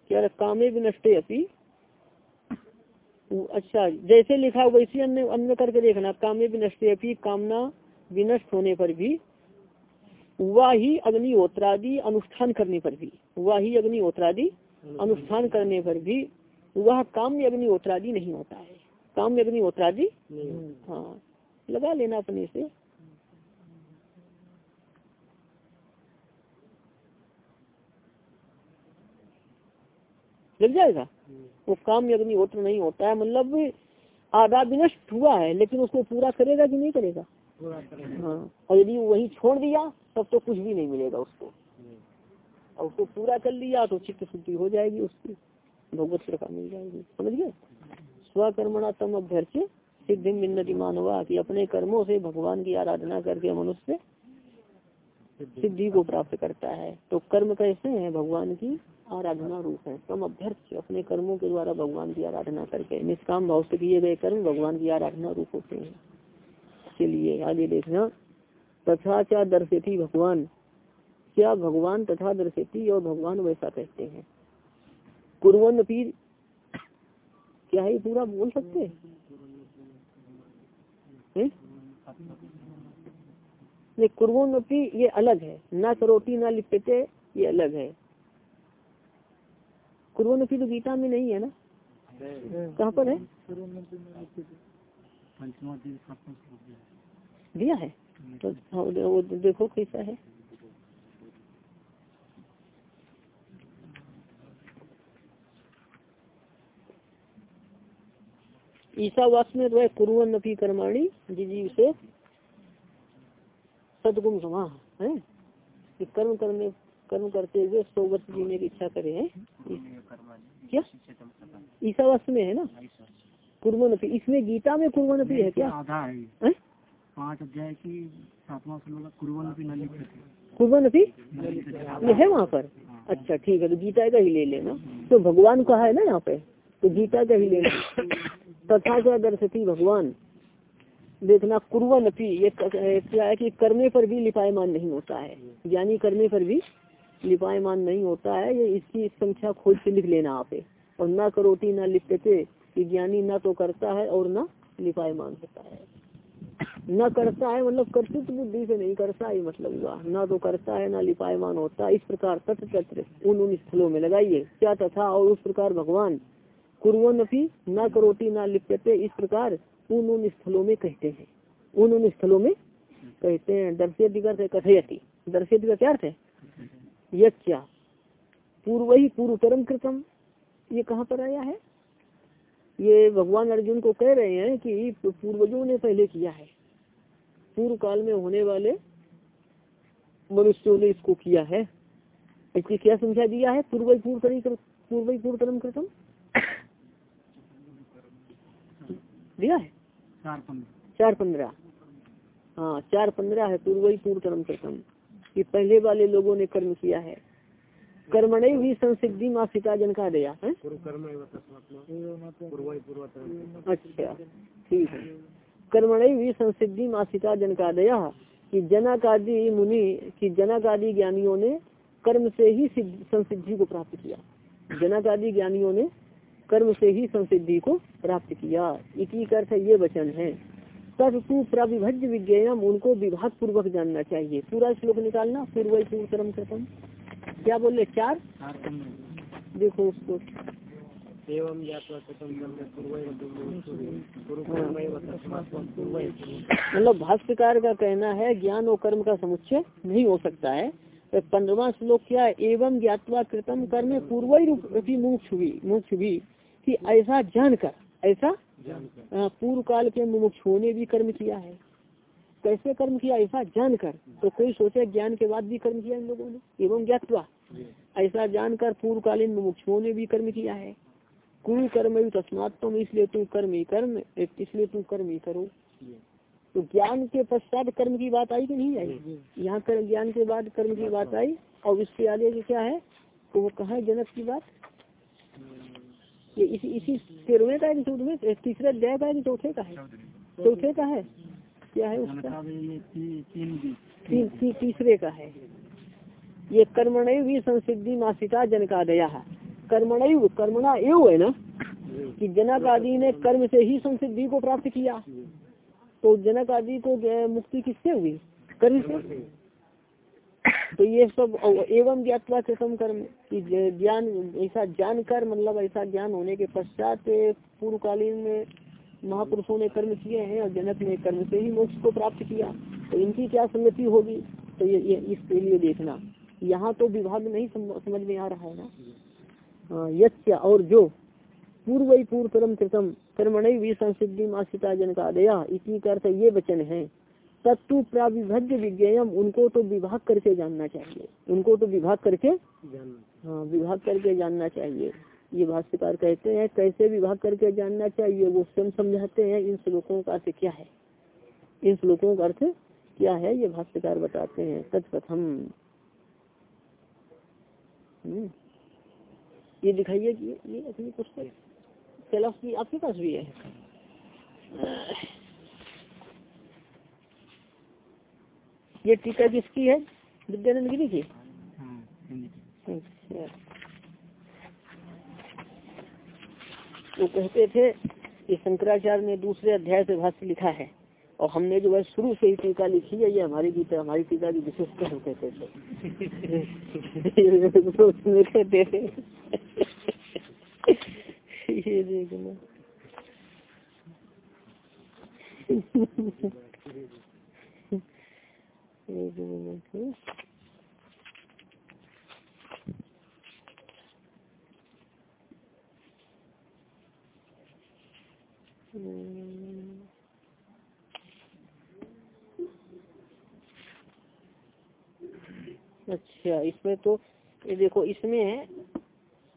A: क्या कामे विनष्टे अपी? अच्छा जैसे लिखा वैसे अन्य अन्य करके देखना। कामे विनष्टे अपी, कामना विनष्ट होने पर भी, वह ही अग्निहोत्रादि अनुष्ठान करने पर भी, वह ही अग्निहोत्रादि अनुष्ठान करने पर भी, वह काम्य अग्निहोत्रादि नहीं होता है। काम्य अग्निहोत्रादि हाँ लगा लेना अपने से। लग जाएगा? वो काम अग्निहोत्र नहीं होता है। मतलब आधा विनष्ट हुआ है लेकिन उसको पूरा करेगा कि नहीं करेगा? हाँ और यदि वही छोड़ दिया तब तो कुछ भी नहीं मिलेगा उसको। और उसको पूरा कर लिया तो चित्त शुद्धि हो जाएगी उसकी। भगवत कृपा मिल जाएगी। समझ गए? स्वकर्मणा तम अभ्यर्थ, सिद्धि मिन्नति मानवा कि अपने कर्मों से भगवान की आराधना करके मनुष्य सिद्धि को प्राप्त करता है। तो कर्म कैसे है? भगवान की आराधना रूप है। तम अभ्यर्थ, अपने कर्मों के द्वारा भगवान की आराधना करके। निष्काम भाव से किए गए कर्म भगवान की आराधना रूप होते हैं। चलिए आगे देखना। तथा क्या दर्शेती भगवान। क्या भगवान तथा दर्शेती और भगवान वैसा कहते हैं? कुरवन पीर क्या है पूरा बोल सकते हैं? नहीं ये अलग है। ना करोटी ना लिपते ये अलग है। कुरुवनपी तो गीता में नहीं है ना? कहाँ पर है? दिया है। तो हाँ, देखो कैसा है। ईसावास में तो है कुरुवन नफी कर्माणी जी से सदगुण समा है? कि कर्म करने कर्म करते हुए सौ वर्ष जीने की इच्छा करे हैं? क्या? ईसावास में है ना? कुर्बन इसमें गीता में कुर्बन है क्या? पाँच अध्याय की सातवां कुर्बन ये है वहाँ पर? अच्छा ठीक है तो गीता का ही ले लेना। तो भगवान कहा है ना यहाँ पे? तो गीता का ही ले लेना। तथा क्या दर्शती भगवान देखना कुरवन अपी ये क्या है कि करने पर भी लिपायमान नहीं होता है। ज्ञानी करने पर भी लिपायमान नहीं होता है। ये इसकी संख्या खोज से लिख लेना आप और ना करोटी, ना लिखते कि ज्ञानी ना तो करता है और ना लिपायमान होता है। न करता है मतलब कर्तृत्व बुद्धि से नहीं करता है मतलब हुआ। ना तो करता है, ना लिपायमान होता। है इस प्रकार तत्व तत्र उन उन स्थलों में लगाइए। क्या तथा और उस प्रकार भगवान कुरवन अपनी न करोटी, ना लिप्यते इस प्रकार उन उन स्थलों में कहते हैं। उन उन स्थलों में कहते हैं। दर्शे दिगर से कथयती। दर्शे दिगर क्या अर्थ है? क्या पूर्व ही पूर्वतरम कृतम। ये कहाँ पर आया है? ये भगवान अर्जुन को कह रहे हैं कि पूर्वजों ने पहले किया है। पूर्व काल में होने वाले मनुष्यों ने इसको किया है। इसकी क्या संख्या दिया है? पूर्व पूर्व पूर्व पूर्व कृतम। दिया है? चार पंद्रह। हाँ चार पंद्रह है पूर्व ही पूर्व कर्म कृतम ये पहले वाले लोगों ने कर्म किया है। कर्मण भी संसिद्धि मासिका जन का दिया है? अच्छा ठीक है। कर्मण भी संसिद्धि मासिका जन का दया कि जनक आदि मुनि की जनक आदि ज्ञानियों ने कर्म से ही संसिद्धि को प्राप्त किया। जनक आदि ज्ञानियों ने कर्म से ही संसिद्धि को प्राप्त किया। इसी अर्थ ये वचन है। तब तू प्रविभज्य विज्ञान उनको विभाग पूर्वक जानना चाहिए। पूरा श्लोक निकालना पूर्व पूर्व कर्म कृतम। क्या बोले? चार? देखो उसको।
B: एवं
A: मतलब भाष्यकार का कहना है ज्ञान और कर्म का समुच्चय नहीं हो सकता है। तो पंद्रवा श्लोक क्या है? एवं ज्ञातवा कृतम कर्म पूर्व रूपी मुमुक्ष भी मुमुक्ष भी कि ऐसा जानकर ऐसा पूर्व काल के मुमुक्षुओं ने भी कर्म किया है। कैसे कर्म किया? ऐसा जानकर। तो कोई सोचे ज्ञान के बाद भी कर्म किया इन लोगों ने? एवं ज्ञातवा। ऐसा जानकर पूर्वकालीन मुमुक्षुओं ने भी कर्म किया है। कुल कर्म तस्मात तुम इसलिए तू कर्म ही कर्म इसलिए तू कर्म ही करो। तो ज्ञान के पश्चात कर्म की बात आई कि नहीं आई? यहाँ कर ज्ञान के बाद कर्म की बात आई। और इसके आगे क्या है? तो वो कहा जनक की बात। ये इसी इसी तेरहवें का है चौदहवें? तीसरे अध्याय का है चौथे का है? चौथे का है? क्या है उसका? तीसरे का है। ये कर्मण भी संसिद्धि मासिका जनकादया है। कर्मण कर्मणा एव है ना? कि जनक आदि ने कर्म से ही संसिद्धि को प्राप्त किया। तो जनक आदि को मुक्ति किससे हुई? कर्म से? तो ये सब एवं ज्ञातवा कृतम कर्म की ज्ञान ऐसा जानकर मतलब ऐसा ज्ञान होने के पश्चात पूर्वकालीन में महापुरुषों ने कर्म किए हैं और जनक ने कर्म से ही मोक्ष को प्राप्त किया। तो इनकी क्या संगति होगी? तो ये, ये इसके लिए देखना। यहाँ तो विभाग नहीं समझ में आ रहा है ना? हाँ और जो पूर्व पूर्व कर्म कृतम कर्मण भी संसिद्धि मासिता जनका दया इसी का ये वचन है। तत्व प्राविभज्य विज्ञान उनको तो विभाग करके जानना चाहिए। उनको तो विभाग करके हाँ विभाग करके जानना चाहिए। ये भाष्यकार कहते हैं कैसे विभाग करके जानना चाहिए? वो स्वयं समझाते हैं इन श्लोकों का अर्थ क्या है? इन श्लोकों का अर्थ क्या है? ये भाष्यकार बताते हैं। तत्प्रथम। हम्म। ये दिखाइए कि ये अपनी पुस्तक चलो आपके पास भी है? ये टीका किसकी है? विद्यानंद गिरी की? अच्छा। वो कहते थे कि शंकराचार्य ने दूसरे अध्याय से भाष्य लिखा है और हमने जो है शुरू से ही टीका लिखी है ये हमारी गीता हमारी टीका की विशेषता हम कहते थे। कहते थे। ये देखना। एक मिनट अच्छा इसमें तो ये देखो इसमें है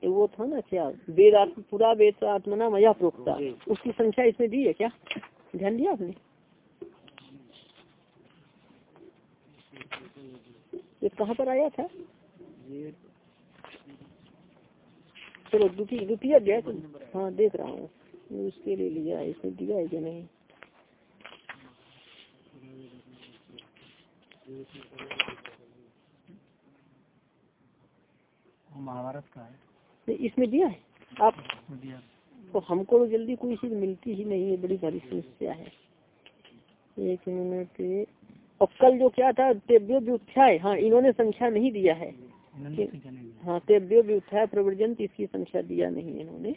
A: वो था ना क्या वेद पूरा वेद आत्मना मया प्रोक्ता। उसकी संख्या इसमें दी है क्या? ध्यान दिया आपने? ये कहाँ पर आया था? चलो द्वितीय द्वितीय अध्याय हाँ देख रहा हूँ। उसके लिए लिया इसमें दिया है कि नहीं?
B: महाभारत का
A: है। इसमें दिया है? आप तो हमको तो जल्दी कोई चीज़ मिलती ही नहीं है बड़ी भारी समस्या है। एक मिनट और कल जो क्या था तेव्यो व्युत्थाय हाँ इन्होंने संख्या नहीं दिया है। हाँ तेव्यो व्युत्थाय प्रवर्जन इसकी संख्या दिया नहीं इन्होंने।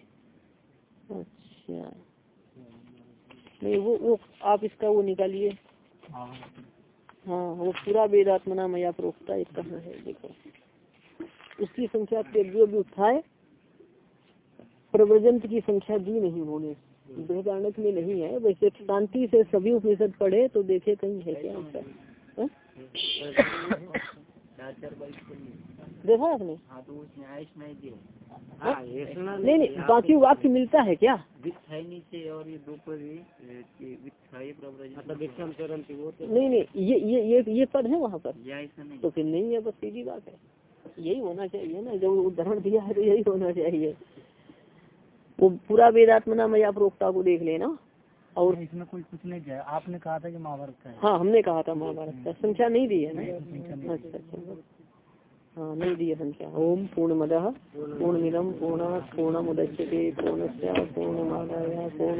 A: अच्छा। नहीं वो वो आप इसका वो निकालिए। हाँ। वो पूरा वेदात्मना मया प्रोक्ता एक कहा है देखो। उसकी संख्या तेव्यो व्युत्थाय प्रव्रजंत की संख्या दी नहीं उन्होंने। बृहदारण्यक में नहीं है वैसे शांति से सभी उपनिषद पढ़े तो देखे कहीं है क्या ऐसा? हाँ? देखा आपने?
B: हाँ तो उसने आयुष नहीं दिया।
A: हाँ?
B: ऐसा
A: नहीं नहीं बाकी वाक्य मिलता है क्या?
B: मतलब तो
A: नहीं नहीं ये ये ये ये पद है वहाँ पर।
B: या ऐसा नहीं।
A: तो फिर नहीं है बस सीधी बात है। यही होना चाहिए ना जब उदाहरण दिया है तो यही होना चाहिए। वो पूरा वेदात्मना में आप रोकता को देख लेना। और
B: इसमें कोई कुछ नहीं किया। आपने कहा था कि महाभारत का
A: हाँ। हमने कहा था महाभारत का। संख्या नहीं दी है। ना अच्छा अच्छा। हाँ नहीं दी है संख्या। ओम पूर्ण मद पूर्ण मिदम पूर्ण पूर्ण मुदच्यते पूर्णस्य पूर्णमादाय पूर्ण